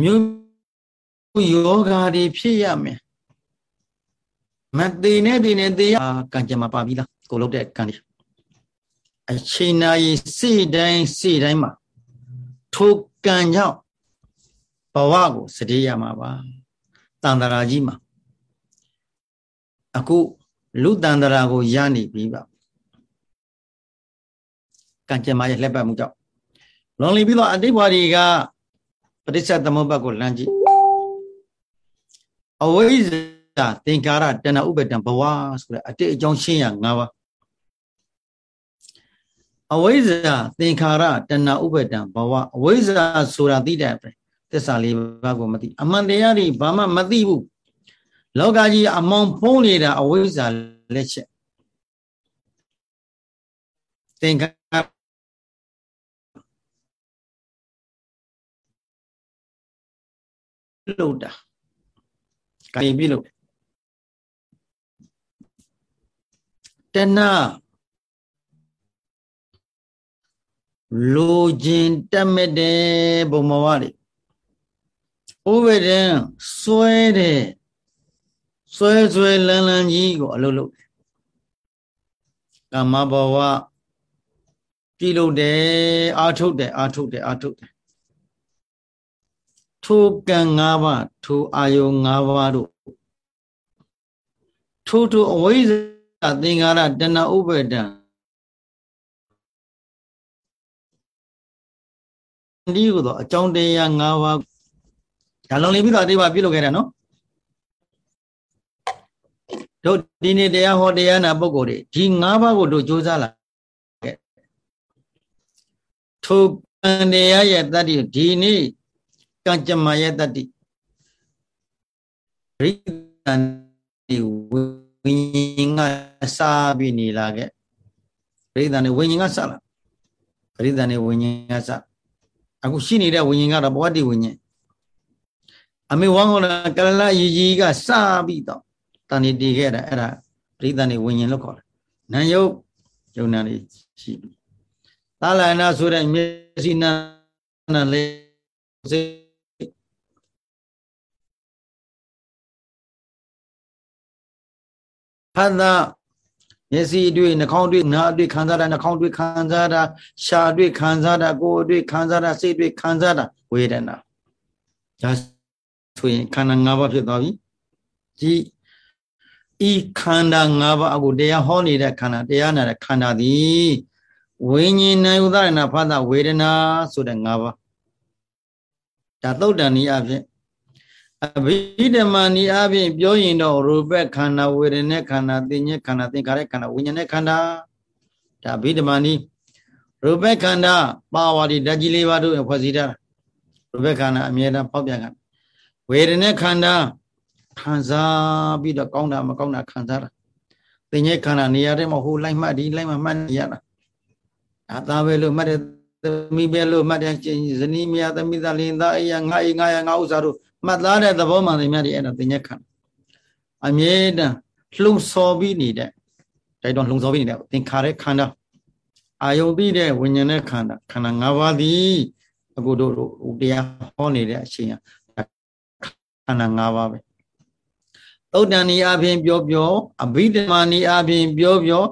မြို့ ယောဂါတွေဖြစ်ရမယ်မသေးနဲ့သေးနဲ့သေးရကံကြမ္မာပါပြီလားကိုလုပ်တဲ့ကံတွေအချိန်နာရီစိတိုင်းစိတိုင်းမှာထိုကံကြောင့်ဘဝကိုစတေးရမှာပါတန်တရာကြီးမှာအခုလူတန်တရာကိုရနေပြီပါကံကြမ္မာရဲ့လက်ပတ်မှုကြောင့်လွန်လီပြီးတော့အတိတ်ဘဝတွေကပရိစ္ဆေသမုပ္ပါကိုလမ်းကြည့် အဝိဇ္ဇာသင်္ကာရတဏှဥပ္ပတံဘဝဆိုတဲ့အတိတ်အကြောင်းရှင်းရ၅ပါးအဝိဇ္ဇာသင်္ခါရတဏှဥပ္ပတံဘဝအဝိဇ္ဇာဆိုတာသိတဲ့သစ္စာလေးပါးကိုမသိအမှန်တရားတွေဘာမှမသိဘူးလောကကြီးအမောင်ဖုံးနေတာအဝိဇ္ဇာလက်ချက်သင်္ခါလို့တာ ကာယပြလို့တဏလိုခြင်းတက်မဲ့တဲ့ဘုံဘဝတွေဥပဒံစွဲတဲ့စွဲစွဲလန်းလန်းကြီးကိုအလုပ်လုပ်တယ်ကာမဘဝပြုလုပ်တယ်အာထုတ်တယ်အာထုတ်တယ်အာထုတ်တယ် ထိုကံ၅ပါးထိုအာယုံ၅ပါးတို့ထိုထိုအဝိဇ္ဇာသင်္ကာရတဏှဥပဒံဒီကိုတော့အကြောင်းတရား၅ပါးဒါလုံးလေးပြီးတော့အတိတ်မှာပြုလုပ်ခဲ့တယ်နော်တို့ဒီနေ့တရားဟောတရားနာပုဂ္ဂိုလ်တွေဒီ၅ပါးကိုတို့စ조사လာခဲ့ထိုကံတရားရဲ့တတ္တိဒီနေ့ ကံကြမ္မာရဲ့တတ္တိရိတန်ဒီဝိညာဉ်ကစားပြီးနေလာခဲ့ရိတန်နေဝိညာဉ်ကစလာရိတန်နေဝိညာဉ်ကစအခုရှိနေတဲ့ဝိညာဉ်ကတော့ဘဝတ္တိဝိညာဉ်အမေဝါဟောကကလလယီကြီးကစပြီးတော့တန်နေတည်ခဲ့တာအဲ့ဒါပရိသတ်နေဝိညာဉ်လို့ခေါ်တယ်။နာယုတ်ယုံနာလေးရှိပြီ။သာလနာဆိုတဲ့မျက်စိနာနာလေးစိ ဖတ်တာမျက်စိတွေ့နှာခေါင်းတွေ့နားတွေ့ခံစားတာနှာခေါင်းတွေ့ခံစားတာရှားတွေ့ခံစားတာကိုယ်တွေ့ခံစားတာစိတ်တွေ့ခံစားတာဝေဒနာဒါဆိုရင်ခန္ဓာ၅ပါးဖြစ်သွားပြီဒီဤခန္ဓာ၅ပါးအကိုတရားဟောနေတဲ့ခန္ဓာတရားနာတဲ့ခန္ဓာသည်ဝိညာဉ်နာယုဒရဏဖသဝေဒနာဆိုတဲ့၅ပါးဒါသုတ်တန်ဤအဖြစ် အဘိဓမ္မာနီအပြင်ပြောရင်တော့ရူပခန္ဓာဝေဒနာခန္ဓာသင်ညက်ခန္ဓာသင်္ခါရခန္ဓာဝိညာဉ်နဲ့ခန္ဓာဒါအဘိဓမ္မာနီရူပခန္ဓာပါဝါဒီဓာတ်ကြီးလေးပါးတို့ဖွဲ့စည်းထားရူပခန္ဓာအမြဲတမ်းပေါက်ပြန်ခန္ဓာဝေဒနာခန္ဓာခံစားပြီးတော့ကောင်းတာမကောင်းတာခံစားတာသင်ညက်ခန္ဓာနေရာထဲမှာဟိုလိုက်မှတ်ဒီလိုက်မှမှတ်နေရတာဒါသားပဲလို့မှတ်တယ်သမီးပဲလို့မှတ်တယ်ဇနီးမယားသမီးသားလင်သားအေးငါအေးငါရငါဥစ္စာတို့ မှတ်သားတဲ့သဘောမှန်တွေများဒီအဲ့ဒါသင်ညက်ခန္ဓာအမြဲတမ်းလှုံ့ဆော်ပြီးနေတဲ့တိုက်တော့လှုံ့ဆော်ပြီးနေတဲ့သင်္ခါရခန္ဓာအာယုံပြီးတဲ့ဝိညာဉ်နဲ့ခန္ဓာခန္ဓာ၅ပါးသည်အခုတို့တရားဟောနေတဲ့အချိန်ခန္ဓာ၅ပါးပဲသုတ်တန်ဤအပြင်ပြောပြောအဘိဓမ္မာဤအပြင်ပြောပြော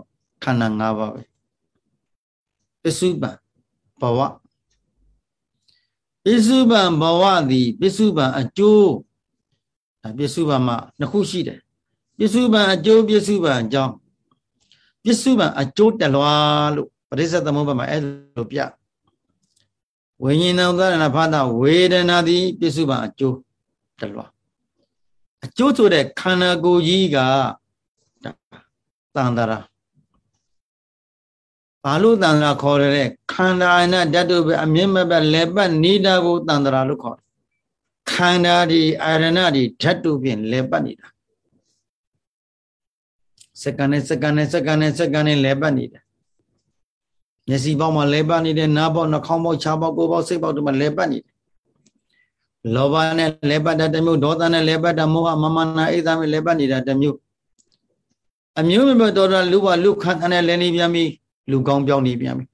ခန္ဓာ၅ပါးပဲပစ္စုပန်ဘဝ ပစ္စုပန်ဘဝသည်ပစ္စုပန်အကျိုးဒါပစ္စုပန်မှာနှစ်ခုရှိတယ်ပစ္စုပန်အကျိုးပစ္စုပန်အကြောင်းပစ္စုပန်အကျိုးတလွာလို့ပရိစ္ဆေသမုပ္ပါမှာအဲ့လိုပြဝိညာဉ်တော်သရဏဖသဝေဒနာသည်ပစ္စုပန်အကျိုးတလွာအကျိုးဆိုတဲ့ခန္ဓာကိုယ်ကြီးကတန်တရာ ဘာလို့တန်တရာခေါ်ရတဲ့ခန္ဓာအနဓာတ်တို့ပဲအမြင့်မဲ့ပဲလဲပတ်နေတာကိုတန်တရာလို့ခေါ်တယ်ခန္ဓာဒီအာရဏဒီဓာတ်တို့ဖြင့်လဲပတ်နေတာစက္ကန့်နဲ့စက္ကန့်နဲ့စက္ကန့်နဲ့စက္ကန့်နဲ့လဲပတ်နေတယ်မျက်စိပေါက်မှာလဲပတ်နေတယ်နားပေါက်နှာခေါင်းပေါက်ခြားပေါက်ကိုယ်ပေါက်စိတ်ပေါက်တို့မှာလဲပတ်နေတယ်လောဘနဲ့လဲပတ်တာတစ်မျိုးဒေါသနဲ့လဲပတ်တာမောဟမမနာအိဒါနဲ့လဲပတ်နေတာတစ်မျိုးအမျိုးမျိုးတော်တော်လူဘလူခန့်နဲ့လဲနေပြန်ပြီ လူကောင်းပြောင်းနေပြန်ပြီ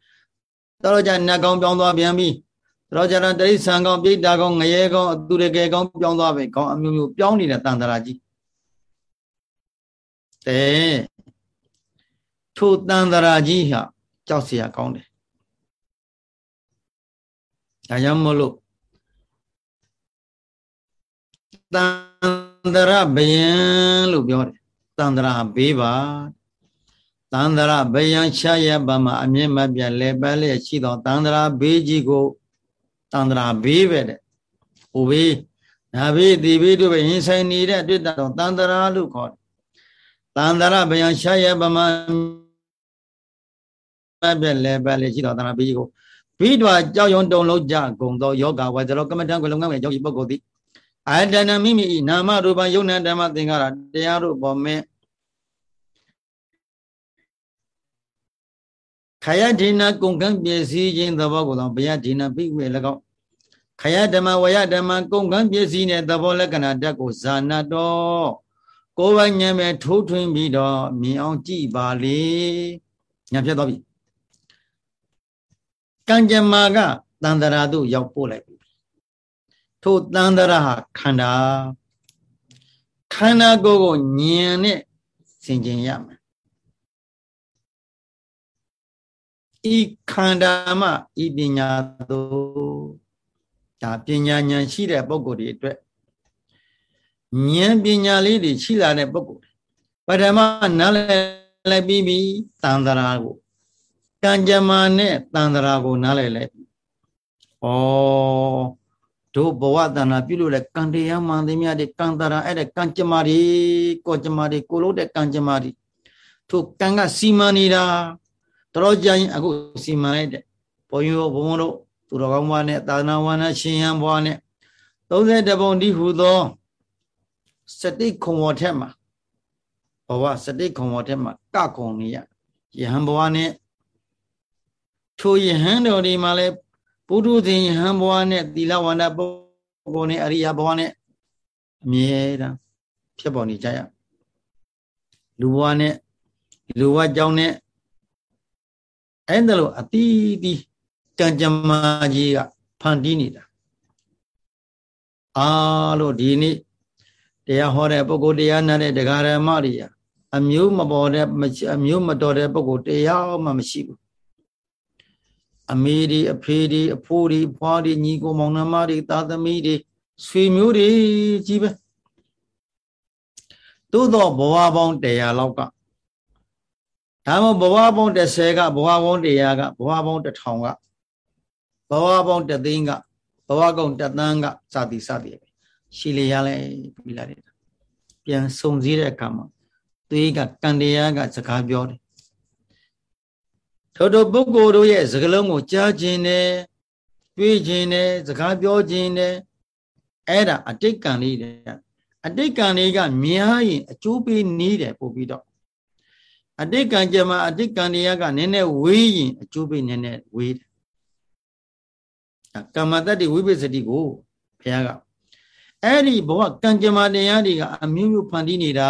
တော်ကြနတ်ကောင်းပြောင်းသွားပြန်ပြီတော်ကြတော့တရိษံကောင်းပြိတ္တာကောင်းငရဲကောင်းအသူရကေကောင်းပြောင်းသွားပြီကောင်းအမျိုးမျိုးပြောင်းနေတဲ့တန်တရာကြီးတဲ့ထိုတန်တရာကြီးဟာကြောက်เสียကောင်းတယ်ဒါကြောင့်မလို့တန်တရဘယံလို့ပြောတယ်တန်တရဘေးပါ တန်တရဘယံရှားရပါမှာအမြင့်မပြတ်လဲပန်းလျက်ရှိသောတန်တရဘေးကြီးကိုတန်တရဘေးပဲတဲ့ဟိုဘေးနာဘေးဒီဘေးတို့ပဲရင်ဆိုင်နေတဲ့အတွက်တော့တန်တရလို့ခေါ်တယ်တန်တရဘယံရှားရပါမှာမပြတ်လဲပန်းလျက်ရှိသောတန်တရဘေးကြီးကိုဘိဒွာကြောက်ရွံတုံလုံးကြဂုံသောယောဂဝါဇလောကမ္မထံကိုလုံငန်းရဲ့ယောဂီပုဂ္ဂိုလ်သည်အာတဏမိမိဤနာမရူပယုံနာဓမ္မသင်္ကာရတရားတို့ပေါ်မဲ့ ခယဒိနာကုန်ကံပစ္စည်းခြင်းသဘောကိုသောဘယဒိနာပိဝေ၎င်းခယဓမ္မဝယဓမ္မကုန်ကံပစ္စည်းနဲ့သဘောလက္ခဏာဓာတ်ကိုဇာနာတော်ကိုယ်ပိုင်ဉာဏ်ပဲထိုးထွင်းပြီးတော့မြင်အောင်ကြည့်ပါလေညာဖြစ်သွားပြီကံကြမ္မာကတန်တရာတို့ရောက်ပို့လိုက်ပြီထိုတန်တရာဟာခန္ဓာခန္ဓာကိုယ်ကိုညင်နဲ့ဆင်ခြင်ရမယ် ဤခန္ဓာမှဤပညာသို့ဒါပညာဉာဏ်ရှိတဲ့ပုဂ္ဂိုလ်တွေအတွက်ဉာဏ်ပညာလေးတွေရှိလာတဲ့ပုဂ္ဂိုလ်ပထမနားလည်လိုက်ပြီးပြီတန်တရာကိုကံကြမ္မာနဲ့တန်တရာကိုနားလည်လိုက်ဩတို့ဘဝတဏ္ဍာပြုလို့လဲကံတရားမှန်သိမြတဲ့ကံတရာအဲ့တဲ့ကံကြမ္မာတွေကိုကြမ္မာတွေကိုလို့တဲ့ကံကြမ္မာတွေထိုကံကစီမံနေတာ တော်ကြရင်အခုစီမံလိုက်တဲ့ဘုန်းကြီးတို့ဘုံဘုံတို့သူတော်ကောင်းဘွားနဲ့သာသနာဝါနဲ့ရှင်ဟန်ဘွားနဲ့30ပုံဒီဟုသောစတိခုံဝထက်မှာဘဝစတိခုံဝထက်မှာကကုံနေရယဟန်ဘွားနဲ့ထိုယဟန်တော်ဒီမှာလဲပုထုဇဉ်ယဟန်ဘဝနဲ့သီလဝန္ဒပုဂ္ဂိုလ်နဲ့အရိယဘဝနဲ့အမြဲတမ်းဖြစ်ပေါ်နေကြရလူဘဝနဲ့လူဘဝကြောင့်နဲ့ အဲ့ဒါလို့အတီးတီးကံကြမ္မာကြီးကဖန်တီးနေတာအားလို့ဒီနေ့တရားဟောတဲ့ပုဂ္ဂိုလ်တရားနာတဲ့တရားဓမ္မတွေအမျိုးမပေါ်တဲ့အမျိုးမတော်တဲ့ပုဂ္ဂိုလ်တရားမှမရှိဘူးအမေတွေအဖေတွေအဖိုးတွေဖွားတွေညီကိုမောင်နှမတွေသားသမီးတွေဆွေမျိုးတွေကြီးပဲသို့တော့ဘဝပေါင်း100လောက်က ဒါမှဘဝပေါင်း30ကဘဝပေါင်း100ကဘဝပေါင်း1000ကဘဝပေါင်း3သိန်းကဘဝကုန်3သန်းကစသည်စသည်ပဲရှိလေရလဲပြီးလာတယ်ပြန်စုံစည်းတဲ့အခါမှာသွေးကကံတရားကစကားပြောတယ်ထို့သောပုဂ္ဂိုလ်တို့ရဲ့စကားလုံးကိုကြားခြင်းနဲ့တွေးခြင်းနဲ့စကားပြောခြင်းနဲ့အဲ့ဒါအတိတ်ကံလေးတဲ့အတိတ်ကံလေးကများရင်အကျိုးပေးနေတယ်ပို့ပြီးတော့ အတိတ်ကံကြမှာအတိတ်ကံတွေကနည်းနည်းဝေးရင်အကျိုးပေးနည်းနည်းဝေးတယ်ကမ္မတတ္တိဝိပဿတိကိုဘုရားကအဲ့ဒီဘဝကံကြမ္မာတရားတွေကအမျိုးမျိုးဖန်တီးနေတာ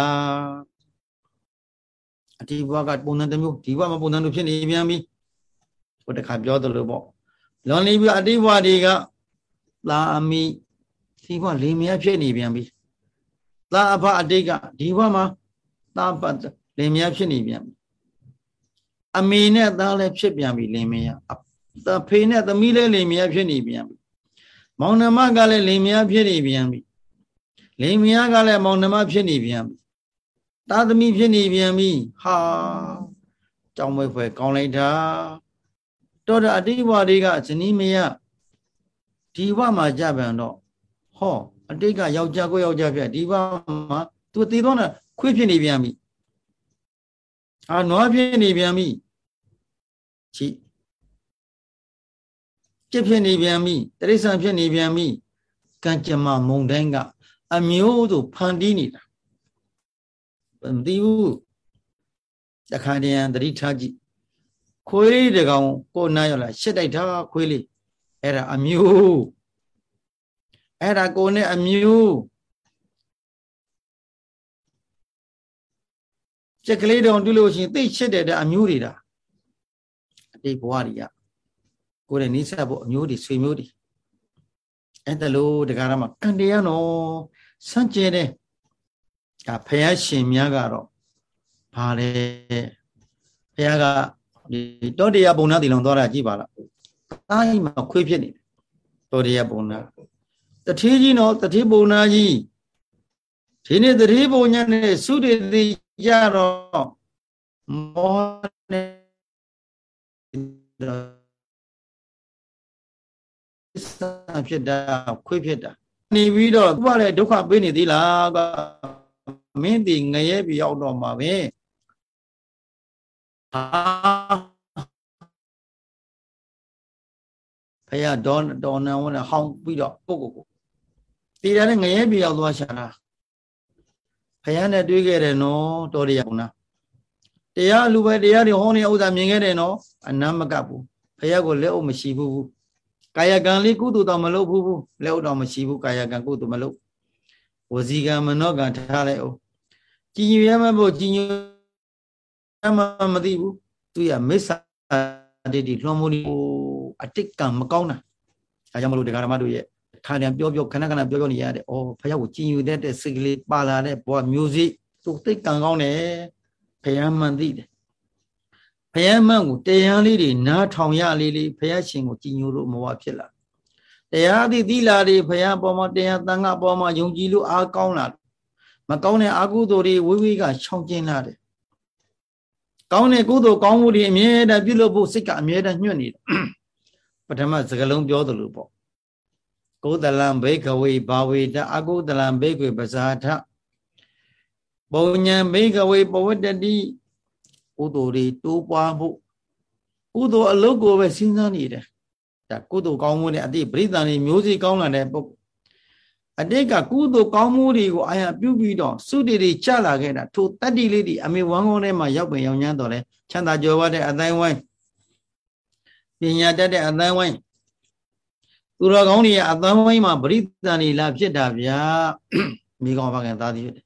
အဒီဘဝကပုံစံတစ်မျိုးဒီဘဝမှာပုံစံတစ်ဖြစ်နေပြန်ပြီဟိုတခါပြောသလိုပေါ့လွန်နေပြီအတိဘဝတွေကသာအမိဒီဘဝလေမြဖြစ်နေပြန်ပြီသာအဖအတိတ်ကဒီဘဝမှာသာပ တ်လေမြဖြစ်နေပြန်ပြီအမေနဲ့သားလည်းဖြစ်ပြန်ပြီလင်မယားသဖေနဲ့သမီးလည်းလင်မယားဖြစ်နေပြန်ပြီမောင်နှမကလည်းလင်မယားဖြစ်နေပြန်ပြီလင်မယားကလည်းမောင်နှမဖြစ်နေပြန်ပြီသားသမီးဖြစ်နေပြန်ပြီဟာကြောင်းမွေဖွယ်ကောင်းလိုက်တာတော့အတိဘဝတွေကဇနီးမယားဒီဘဝမှာကြပြန်တော့ဟောအတိတ်ကယောက်ျားကိုယောက်ျားဖြစ်ဒီဘဝမှာသူတည်တော့ခွေးဖြစ်နေပြန်ပြီ အာနွားဖြစ်နေပြန်ပြီချီပြစ်ဖြစ်နေပြန်ပြီတရိစ္ဆာန်ဖြစ်နေပြန်ပြီကံကြမ္မာမုံတိုင်းကအမျိုးတို့ဖန်တီးနေတာမသိဘူးတခါတည်းရန်တတိထားကြည့်ခွေးလေးတကောင်ကိုနားရောက်လာရှစ်တိုက်ထားခွေးလေးအဲ့ဒါအမျိုးအဲ့ဒါကိုနဲ့အမျိုး စက်ကလေးတောင်တွေ့လို့ရှိရင်သိရှစ်တဲ့အမျိုးတွေဒါအတိတ်ဘဝတွေကကိုယ်နဲ့နိစ္စဖို့အမျိုးတွေဆွေမျိုးတွေအဲ့ဒါလို့တရားရမှာကံတရားနော်စန့်ကျဲတဲ့ဒါဖယားရှင်များကတော့ဘာလဲဖယားကဒီတောတရားပုံနာတိလောင်သွားတာကြည့်ပါလားအားကြီးမှာခွေးဖြစ်နေတယ်တောတရားပုံနာတထေးကြီးနော်တထေးပုံနာကြီးဒီနေ့တထေးပုံညာနဲ့သုတေတိ ကြတော့မောနဲ့စဖြစ်တာခွေးဖြစ်တာနေပြီးတော့သူကလည်းဒုက္ခပေးနေသေးလားကမင်းဒီငရဲပြရောက်တော့မှာပဲဟာဖရဒေါ်ဒေါ်နန်ဝနဲ့ဟောင်းပြီးတော့ပုတ်ကိုကိုတည်တယ်ငရဲပြရောက်သွားရှာတာ ဖရနဲ့တွေးခဲ့တယ်နော်တော်ရရအောင်လားတရားလူပဲတရားတွေဟောနေဥစ္စာမြင်ခဲ့တယ်နော်အနမ်းမကပ်ဘူးဖရကိုလက်အုပ်မရှိဘူးကာယကံလေးကုသိုလ်တော့မလုပ်ဘူးဘူးလက်ဥတော်မရှိဘူးကာယကံကုသိုလ်မလုပ်ဝစီကံမနောကံထားလိုက်အောင်ကြည်ညိုရမဖို့ကြည်ညိုရမမသိဘူးသူရမစ္ဆာဒိဋ္ဌိလွှမ်းမိုးနေအတိတ်ကံမကောင်းတာအဲကြောင့်မလို့တရားဓမ္မတို့ရဲ့ ခါပြန်ပြောပြောခဏခဏပြောပြောနေရတယ်။အော်ဖယားကိုကြည်ညိုတဲ့စိတ်ကလေးပါလာတဲ့ဘဝမျိုးစိသူတိတ်ကံကောင်းတယ်။ဖယားမှန်သိတယ်ဘုရားမန့်ကိုတရားလေးတွေနားထောင်ရလေးလေးဘုရားရှင်ကိုကြည်ညိုလို့မဝဖြစ်လာတရားသည်သီလာတွေဘုရားပေါ်မှာတရားသံဃာပေါ်မှာယုံကြည်လို့အားကောင်းလာမကောင်းတဲ့အာကုသိုလ်တွေဝိဝိကရှောင်ကျဉ်လာတယ်ကောင်းတဲ့ကုသိုလ်ကောင်းမှုတွေအမြဲတမ်းပြုလုပ်ဖို့စိတ်ကအမြဲတမ်းညွှတ်နေတယ်ပထမစကလုံးပြောသလိုပေါ့ ကုသလံဘိကဝေဘာဝေတအကုသလံဘိကွေပဇာထပုံညာဘိကဝေပဝတ္တိကုသိုလ်တွေတိုးပွားဖို့ကုသိုလ်အလုပ်ကိုပဲစဉ်းစားနေတယ်ဒါကုသိုလ်ကောင်းမှုနဲ့အတိပရိသန်တွေမျိုးစီကောင်းလာတဲ့ပုဂ္ဂိုလ်အတိတ်ကကုသိုလ်ကောင်းမှုတွေကိုအာရပြုပြီးတော့စုတည်တွေကြလာခဲ့တာထိုတတ္တိလေးတွေအမေဝမ်းကောင်းထဲမှာရောက်ပင်ရောက်ညမ်းတော်လဲချမ်းသာကြွယ်ဝတဲ့အတိုင်းဝိုင်းပညာတတ်တဲ့အတိုင်းဝိုင်း သူတော်ကောင်းတွေရဲ့အတိုင်းဝိုင်းမှာပရိသန်တွေလာဖြစ်တာဗျာမိကောင်းဘာကန်သားသည်ဖြစ်တယ်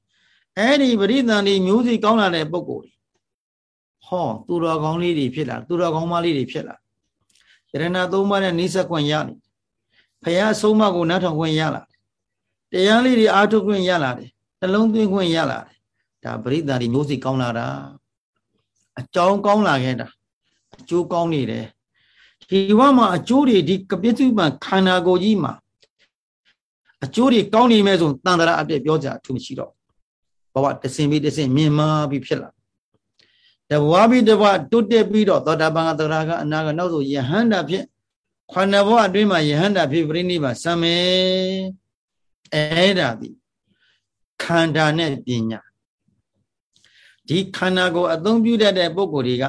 အဲ့ဒီပရိသန်တွေမျိုးစီကောင်းလာတဲ့ပုဂ္ဂိုလ်ဟောသူတော်ကောင်းလေးတွေဖြစ်လာသူတော်ကောင်းမလေးတွေဖြစ်လာယရဏသုံးပါးနဲ့နှိစက်ခွင့်ရနေဖះဆုံးမကိုနားထောင်ခွင့်ရလာတရားလေးတွေအားထုတ်ခွင့်ရလာတယ်နှလုံးသွင်းခွင့်ရလာတယ်ဒါပရိသတ်ဒီမျိုးစီကောင်းလာတာအကြောင်းကောင်းလာခဲ့တာအကျိုးကောင်းနေတယ် ဒီဘဝမှာအကျိုးတွေဒီကပိစုပန်ခန္ဓာကိုယ်ကြီးမှာအကျိုးတွေကောင်းနေမဲ့ဆိုတန်တရာအပြည့်ပြောကြအထူးမရှိတော့ဘဝတစင်ပြီးတစင်မြင်မာပြီးဖြစ်လာတဘဝပြီးတဘဝတုတ်တက်ပြီးတော့သောတာပန်ကသရကအနာကနောက်ဆိုယဟန္တာဖြစ်ခန္ဓာဘဝအတွင်းမှာယဟန္တာဖြစ်ပြိဋိဘာစံမယ်အဲ့ဒါဒီခန္ဓာနဲ့ပညာဒီခန္ဓာကိုအသုံးပြုတတ်တဲ့ပုဂ္ဂိုလ်တွေက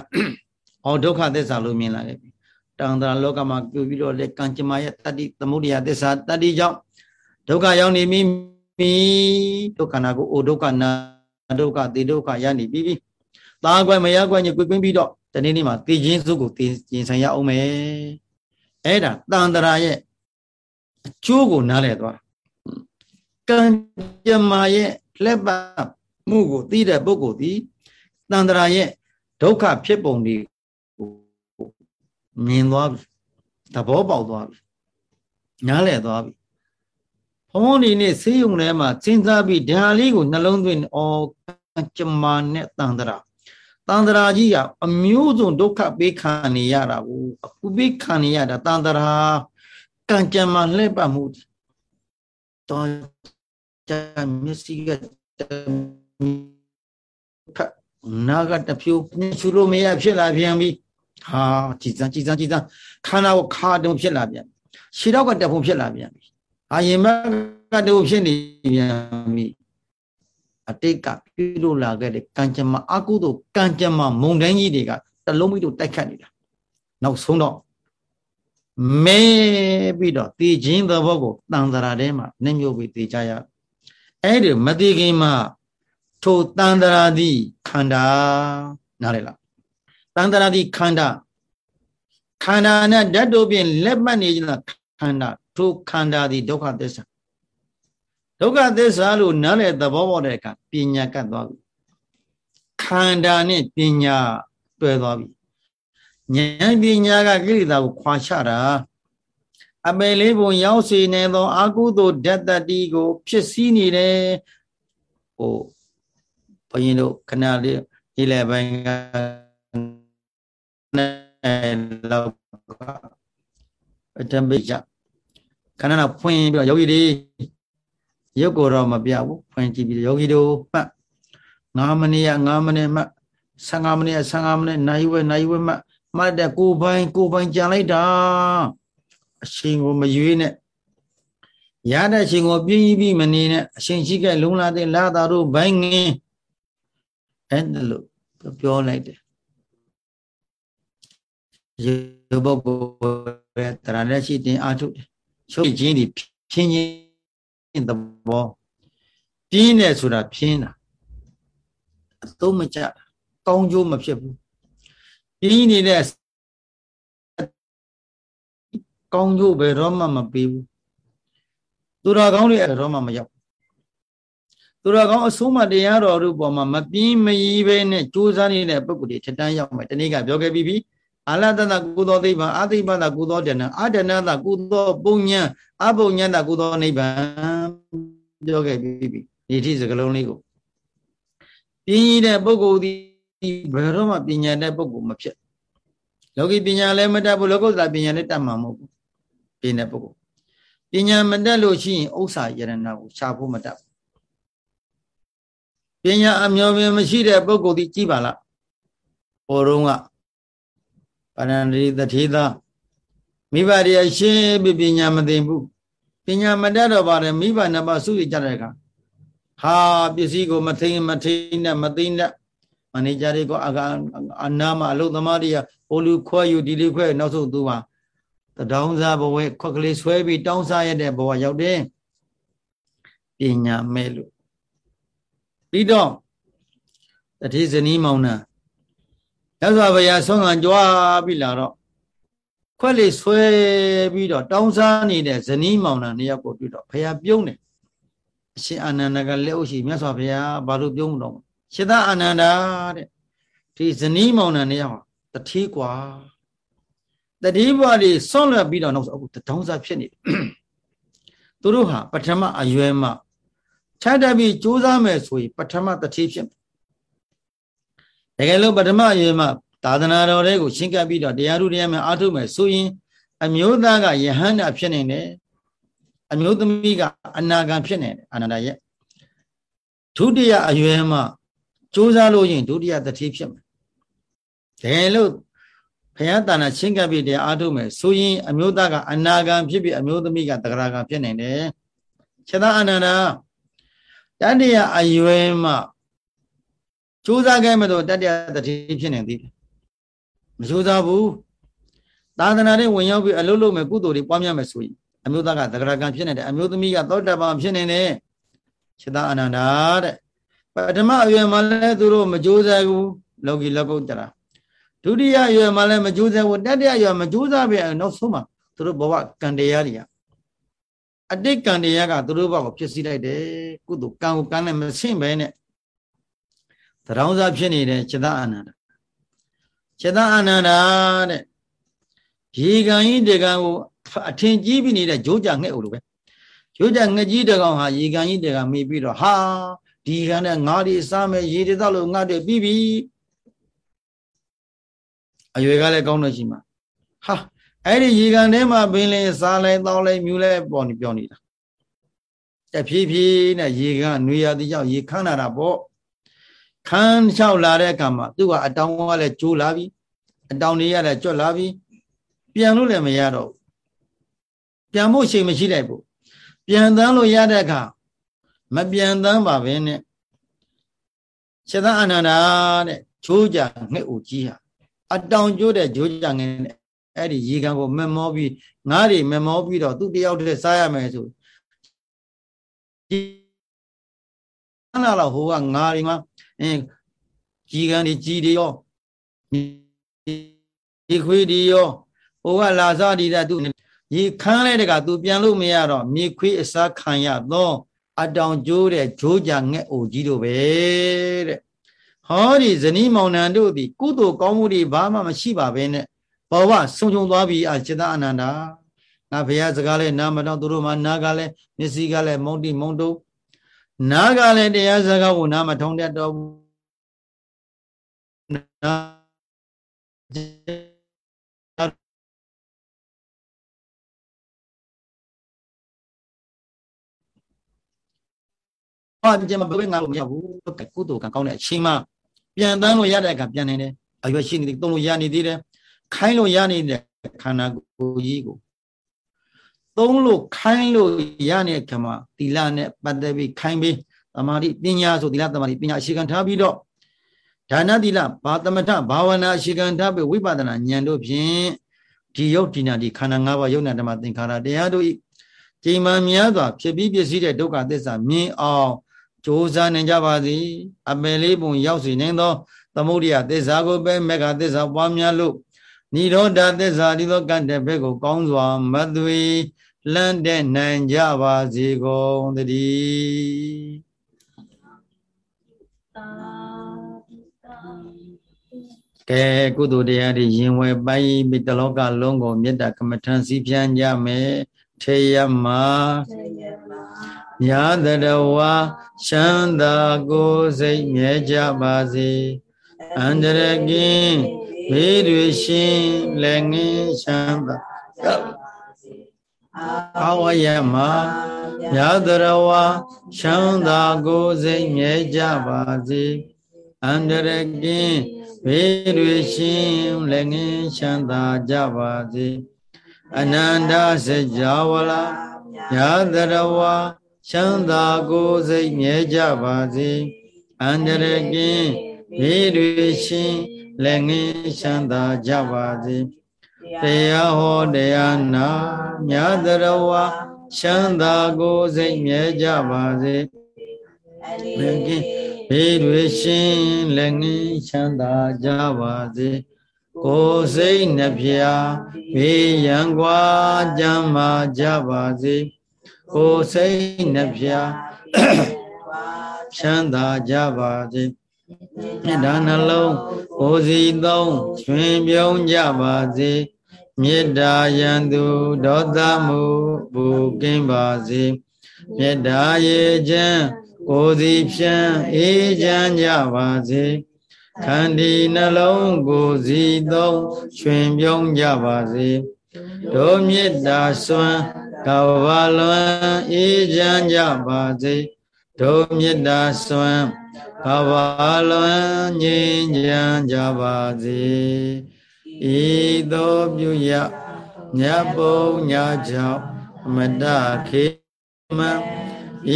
အော်ဒုက္ခသစ္စာလို့မြင်လာတယ် တန်တရာလောကမှာပြုပြီးတော့လေကံကြမ္မာရဲ့တတ္တိသမုဒိယသစ္စာတတ္တိကြောင့်ဒုက္ခရောက်နေပြီဒုက္ခနာကိုအိုဒုက္ခနာဒုက္ခသေဒုက္ခရနေပြီသားကွယ်မရကွယ်ညကွကွင်းပြီးတော့တနေ့နေ့မှာတည်ခြင်းစုကိုတည်ရင်ဆိုင်ရအောင်မယ်အဲ့ဒါတန်တရာရဲ့အကျိုးကိုနားလည်သွားကံကြမ္မာရဲ့လက်ပတ်မှုကိုသိတဲ့ပုဂ္ဂိုလ်ဒီတန်တရာရဲ့ဒုက္ခဖြစ်ပုံတွေကို မြင်သွားပြီသဘောပေါက်သွားပြီနားလည်သွားပြီဘုံဒီနေ့ဆေးရုံထဲမှာစဉ်းစားပြီးဒါလေးကိုနှလုံးသွင်းအော်ကျမနဲ့တန်တရာတန်တရာကြီးကအမျိုးစုံဒုက္ခပေးခံနေရတာကိုအခုပေးခံနေရတာတန်တရာကံကြမ္မာလှည့်ပတ်မှုတော့ကြမျက်စိကနာကတဖြူညှူလို့မရဖြစ်လာပြန်ပြီ ဟာကြည်စမ်းကြည်စမ်းကြည်စမ်းခန္ဓာကိုခါတုံဖြစ်လာပြန်ခြေတော့ကတက်ဖို့ဖြစ်လာပြန်ပြီအာရင်မကတုံဖြစ်နေပြန်ပြီအတိတ်ကပြုလို့လာခဲ့တဲ့ကံကြမ္မာအကုသို့ကံကြမ္မာမုံတိုင်းကြီးတွေကတလုံးမိတို့တိုက်ခတ်နေတာနောက်ဆုံးတော့မဲပြီးတော့တည်ခြင်းသဘောကိုတန်တရာထဲမှာနှမျိုးပြီးတည်ကြရအဲ့ဒီမတည်ခင်မှာထိုတန်တရာသည်ခန္ဓာနားလေလား တန်တရာသည်ခန္ဓာခန္ဓာနဲ့ဓာတ်တို့ဖြင့်လက်မှတ်နေကြတာခန္ဓာထိုခန္ဓာသည်ဒုက္ခသစ္စာဒုက္ခသစ္စာလို့နားလေသဘောပေါက်တဲ့အခါပညာကတ်သွားပြီခန္ဓာနဲ့ပညာတွဲသွားပြီဉာဏ်ပညာကကိလေသာကိုခွာချတာအပယ်လေးပုံရောက်စေနေသောအာကုသို့ဓာတ်တတိကို ဖြစ်စည်းနေတယ်ဟိုဘုန်းကြီးတို့ခဏလေးဒီလည်းပိုင်းက နဲ့လောက်ကတံပိကြခဏတော့ဖွင့်ပြီးတော့ယောဂီတွေရုပ်ကိုတော့မပြဘူးဖွင့်ကြည့်ပြီးယောဂီတို့မှတ်9မိနစ်ရ9မိနစ်မှတ်15မိနစ်ရ15မိနစ်နိုင်ဝဲနိုင်ဝဲမှတ်မှတ်တဲ့ကိုပိုင်းကိုပိုင်းကြံလိုက်တာအရှင်ကိုမရွေးနဲ့ရတဲ့ရှင်ကိုပြင်းပြီးမနေနဲ့အရှင်ရှိခဲ့လုံလာတဲ့လာတာတို့ဘိုင်းငင်းအဲ့ဒါလို့ပြောလိုက်တယ် ရုပ်ပုဂ္ဂိုလ်ရဲ့တရားနဲ့ရှိတင်အာထုတယ်ချုပ်ခြင်းဒီဖြင်းခြင်းသဘောပြင်းတယ်ဆိုတာဖြင်းတာအသုံးမကျကောင်းကျိုးမဖြစ်ဘူးပြင်းနေတဲ့ကောင်းကျိုးဘယ်တော့မှမပေးဘူးသူတော်ကောင်းတွေအဲ့တော့မှမရောက်သူတော်ကောင်းအဆုံးမတရားတော်တို့ပေါ်မှာမပြင်းမရီးပဲနဲ့ကြိုးစားနေတဲ့ပုဂ္ဂိုလ်တွေထက်တန်းရောက်မယ်တနေ့ကပြောခဲ့ပြီးပြီ အာလတတကုသောသိဗ္ဗံအာသိဗ္ဗံကုသောတဏအာတဏတကုသောပုညံအပုညံတကုသောနိဗ္ဗာန်ပြောခဲ့ပြီးပြီဒီထိစကလုံးလေးကိုပြင်းရတဲ့ပုဂ္ဂိုလ်ဒီဘယ်တော့မှပညာတဲ့ပုဂ္ဂိုလ်မဖြစ်လောကီပညာလည်းမတတ်ဘူးလောကုတ္တရာပညာလည်းတတ်မှာမဟုတ်ဘူးပြင်းတဲ့ပုဂ္ဂိုလ်ပညာမတတ်လို့ရှိရင်ဥစ္စာယရဏကိုရှားဖို့မတတ်ဘူးပညာအမျော်ပင်မရှိတဲ့ပုဂ္ဂိုလ်ဒီကြည်ပါလားဟိုတုန်းက ပါဏန္တိတထေသာမိဘတွေအရှင်းပြပညာမသိဘူးပညာမတတ်တော့ပါတယ်မိဘနှစ်ပါးစုရကြတဲ့အခါဟာပစ္စည်းကိုမထိန်မထိန်နဲ့မသိနဲ့မန်နေဂျာတွေကအကအနာမအလုပ်သမားတွေကဟိုလူခွဲယူဒီလူခွဲနောက်ဆုံးသူကတောင်းစားဘဝခွက်ကလေးဆွဲပြီးတောင်းစားရတဲ့ဘဝရောက်တယ်ပညာမဲ့လို့ပြီးတော့တတိဇနီးမောင်နှံ ရသော်ဘုရားဆုံးခံကြွားပြီးလာတော့ခွက်လေးဆွဲပြီးတော့တောင်းစားနေတဲ့ဇနီးမောင်နှံနှစ်ယောက်ကိုတွေ့တော့ဘုရားပြုံးတယ်အရှင်အာနန္ဒကလက်ဥရှိမြတ်စွာဘုရားဘာလို့ပြုံးတော့ရှင်သာအာနန္ဒာတဲ့ဒီဇနီးမောင်နှံနှစ်ယောက်တတိကွာတတိဘွားတွေဆွန့်လွတ်ပြီးတော့နောက်ဆိုအခုတောင်းစားဖြစ်နေသူတို့ဟာပထမအရွယ်မှာခြားတက်ပြီးစူးစမ်းမယ်ဆိုရင်ပထမတတိဖြစ် တကယ်လို့ပထမအရွယ်မှာသာသနာတော်တွေကိုရှင်းကပ်ပြီးတော့တရားဓုတရားများအားထုတ်မယ်ဆိုရင် အမျိုးသားကယဟန္တာဖြစ်နေတယ်အမျိုးသမီးကအနာဂံဖြစ်နေတယ်အာနန္ဒရဲ့ဒုတိယအရွယ်မှာစူးစမ်းလို့ရင်ဒုတိယတတိဖြစ်မယ်တကယ်လို့ဘုရားတာနာရှင်းကပ်ပြီးတရားအားထုတ်မယ်ဆိုရင်အမျိုးသားကအနာဂံဖြစ်ပြီးအမျိုးသမီးကတဂရဂံဖြစ်နေတယ်ခြေသားအနန္ဒာတတ္တယအယွယ်မှ ကြိုးစားခဲ့မလို့တတ္တယတတိဖြစ်နေသေးတယ်မကြိုးစားဘူးသာသနာနဲ့ဝင်ရောက်ပြီးအလုပ်လုပ်မယ်ကုသိုလ်တွေပွားများမယ်ဆိုရင်အမျိုးသားကသဂရကံဖြစ်နေတယ်အမျိုးသမီးကသောတပန်ဖြစ်နေတယ်ခြေသားအနန္ဒာတဲ့ပထမအရွယ်မှာလည်းသူတို့မကြိုးစားဘူးလောကီလောကုတ္တရာဒုတိယအရွယ်မှာလည်းမကြိုးစားဘူးတတိယအရွယ်မကြိုးစားပဲနောက်ဆုံးမှာသူတို့ဘဝကံတရားတွေကအတိတ်ကံတရားကသူတို့ဘဝကိုဖြစ်စည်းလိုက်တယ်ကုသိုလ်ကံကိုကံနဲ့မဆင့်ပဲနဲ့ တရောင်းစားဖြစ်နေတဲ့จิตအာနန္ဒာจิตအာနန္ဒာတဲ့ရေကန်ကြီးတကန်ကိုအထင်ကြီးပြီးနေတဲ့ဂျိုးကြငှက်အိုလိုပဲဂျိုးကြငှက်ကြီးတကောင်ဟာရေကန်ကြီးတကန်မိပြီးတော့ဟာဒီကန်နဲ့ငါးဒီစားမယ်ရေတွေတော့လို့ငါတွေပြီးပြီအရွယ်ကလည်းကောင်းလို့ရှိမှာဟာအဲ့ဒီရေကန်ထဲမှာဘင်းလင်းစားလဲတောင်းလဲမြူလဲပေါ်နေပြောနေတာတဖြည်းဖြည်းနဲ့ရေကန်နွေရသည်ကြောင့်ရေခမ်းလာတာပေါ့ ခမ်းလျှောက်လာတဲ့အခါမှာသူကအတောင်ကလည်းကျိုးလာပြီအတောင်တွေရလည်းကြွက်လာပြီပြန်လို့လည်းမရတော့ပြန်ဖို့ချိန်မရှိလိုက်ဘူးပြန်တန်းလို့ရတဲ့အခါမပြန်တန်းပါဘဲနဲ့ခြေသားအနန္ဒာတဲ့ချိုးကြငှက်ဦးကြီးဟာအတောင်ကျိုးတဲ့ဂျိုးကြငှက်နဲ့အဲ့ဒီရေကန်ကိုမမောပြီးငားတွေမမောပြီးတော့သူ့တယောက်တည်းစားရမယ်ဆိုအဲ့တော့ဟိုကငားတွေမှာ အင်းကြီးကန်တွေကြီးတွေရောဒီခွေးတွေရောဟိုကလာစားဒီတာသူရေခမ်းလဲတကသူပြန်လို့မရတော့မြေခွေးအစားခံရသောအတောင်ကျိုးတဲ့ဂျိုးကြငှက်အိုကြီးတို့ပဲတဲ့ဟောဒီဇနီးမောင်နှံတို့သည်ကုသိုလ်ကောင်းမှုတွေဘာမှမရှိပါဘဲနဲ့ဘဝဆုံးချုံသွားပြီအจิตအနန္ဒာငါဘုရားစကားလဲနားမတော့သူတို့မှနားကလည်းမျက်စိကလည်းမုံတိမုံတု နားကလည်းတရားစကားကိုနားမထုံတတ်တော့နာဟာဒီကျမဘယ်ငါလို့မရဘူးကုသိုလ်ကံကောင်းတဲ့အချိန်မှပြန်တန်းလို့ရတဲ့အခါပြန်နေတယ်အရွယ်ရှိနေတယ်တုံးလို့ရနေသေးတယ်ခိုင်းလို့ရနေတဲ့ခန္ဓာကိုယ်ကြီးကို သုံးလို့ခိုင်းလို့ရနေတဲ့ခါမှာသီလနဲ့ပတ်သက်ပြီးခိုင်းပြီးသမာဓိပညာဆိုသီလသမာဓိပညာအရှိခံထားပြီးတော့ဒါနသီလဘာသမထဘာဝနာအရှိခံထားပြီးဝိပဿနာဉာဏ်တို့ဖြင့်ဒီယုတ်ဒီနာဒီခန္ဓာ၅ပါးယုတ်နာဓမ္မသင်္ခါရတရားတို့ဤချိန်မှများစွာဖြစ်ပြီးပြည့်စည်တဲ့ဒုက္ခသစ္စာမြင်အောင်ကြိုးစားနိုင်ကြပါစေအပယ်လေးပုံရောက်စေနိုင်သောသမုဒိယသစ္စာကိုပဲမေဃသစ္စာပွားများလို့និရောဓသစ္စာဒီသောကံတဲ့ဘက်ကိုကောင်းစွာမသွေ လန့်တဲ့နိုင်ကြပါစေကုန်တည်းကဲကုသိုလ်တရားတွေရင်ဝယ်ပိုင်းပြီးတလောကလုံးကိုမေတ္တာကမ္မထံစီဖြန်းကြမယ်ထေယမထေယမညာတရဝါချမ်းသာကိုယ်စိတ်မြဲကြပါစေအန္တရကင်းဘေးတွေရှင်လည်းငင်းချမ်းသာ အဝယမညာတရဝါချမ်းသာကိုယ်စိတ်မြဲကြပါစေအန္တရကင်းဘေးတွေရှင်လည်းငင်းချမ်းသာကြပါစေအနန္တစကြဝဠာညာတရဝါချမ်းသာကိုယ်စိတ်မြဲကြပါစေအန္တရကင်းဘေးတွေရှင်လက်ငင်းချမ်းသာကြပါစေ တရားဟောတရားနာမြတ်တော်ဝါချမ်းသာကိုစိတ်မြဲကြပါစေဘယ်ကင်းဘေးတွေရှင်လည်းငင်းချမ်းသာကြပါစေကိုယ်စိတ်နှဖျားဘေးရန်ကွာကြမ်းမာကြပါစေကိုယ်စိတ်နှဖျားချမ်းသာကြပါစေဒါနှလုံးကိုယ်စီသုံးရှင်ပြုံးကြပါစေ မေတ္တာယံသူဒေါသမှုဘူကင်းပါစေမေတ္တာရေချမ်းကိုယ်စီဖြန့်အေးချမ်းကြပါစေခန္ဒီနှလုံးကိုယ်စီသုံးချွင်ပြုံးကြပါစေတို့မေတ္တာစွမ်းကဘာလွန်အေးချမ်းကြပါစေဒုမေတ္တာစွမ်းကဘာလွန်ငြိမ်းချမ်းကြပါစေ ဤသို့ပြုရမြတ်ပုံညာကြောင့်အမတခေမံ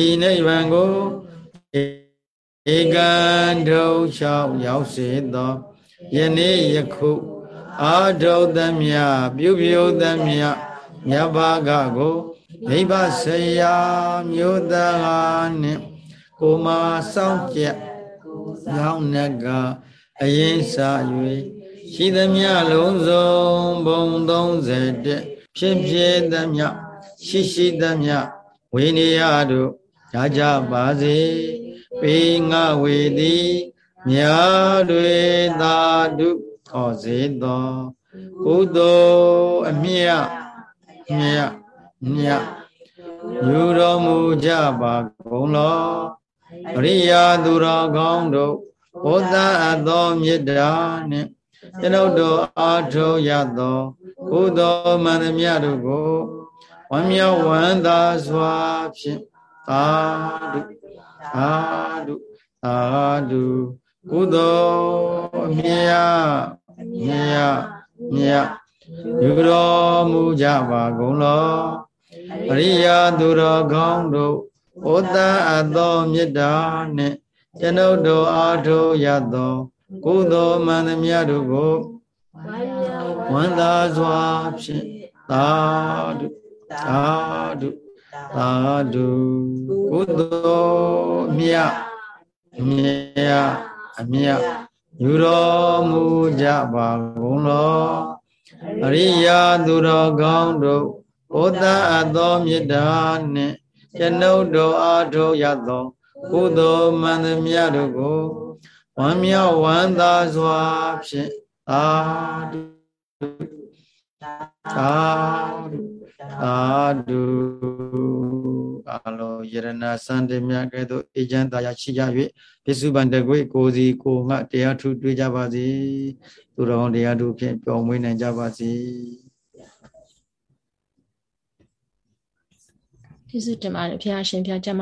ဤနိဗ္ဗာန်ကိုဧကံဒုလျှောက်ရောက်စေသောယနေ့ယခုအာဒုသမြပြုပြုသမြမြတ်ဘာကကိုနိဗ္ဗဆရာမြို့သားနှင့်ကိုမာစောင့်ကြရောင်းနှကအရင်စာ၍ ရှိသမျှလုံးစုံဘုံ31ဖြစ်ဖြစ်သမျှရှိရှိသမျှဝိနည်းတို့ရကြပါစေပေငါဝေသည်မြာတွေသာဓုခေါ်စေသောကုသိုလ်အမြတ်မြတ်မြတ်ယူတော်မူကြပါကုန်လောအရိယာသူတော်ကောင်းတို့ဘုဒ္ဓအပ်သောမေတ္တာနှင့် ကျွန်ုပ်တို့အားထုတ်ရသောကုသိုလ်မှန်သမျှတို့ကိုဝမ်းမြောက်ဝမ်းသာစွာဖြင့်သာဓုသာဓုသာဓုကုသိုလ်အမြတ်မြတ်မြတ်ယူတော်မူကြပါကုန်လောအရိယာသူတော်ကောင်းတို့ဩတအပ်သောမေတ္တာနှင့်ကျွန်ုပ်တို့အားထုတ်ရသော ကုသိုလ်မှန်သမျှတို့ကိုဝန္တာစွာဖြင့်သာဓုသာဓုသာဓုကုသိုလ်မြတ်မြတ်အမြတ်ယူတော်မူကြပါကုန်လောအရိယာသူတော်ကောင်းတို့ဩတအပ်သောမေတ္တာနှင့်ကျွန်ုပ်တို့အားထုတ်ရသောကုသိုလ်မှန်သမျှတို့ကို ဝမ်းမြောက်ဝမ်းသာစွာဖြင့်သာဓုသာဓုသာဓုအလောယရဏစံတမြတ်ကဲ့သို့အေချမ်းသာရရှိကြ၍ပစ္စုပန်တကွေကိုစီကိုငှတရားထုတွေ့ကြပါစေသူတော်တရားထုဖြင့်ပျော်မွေးနိုင်ကြပါစေကျေးဇူးတင်ပါတယ်ဖခင်ရှင်ဖခင်ကျမ်း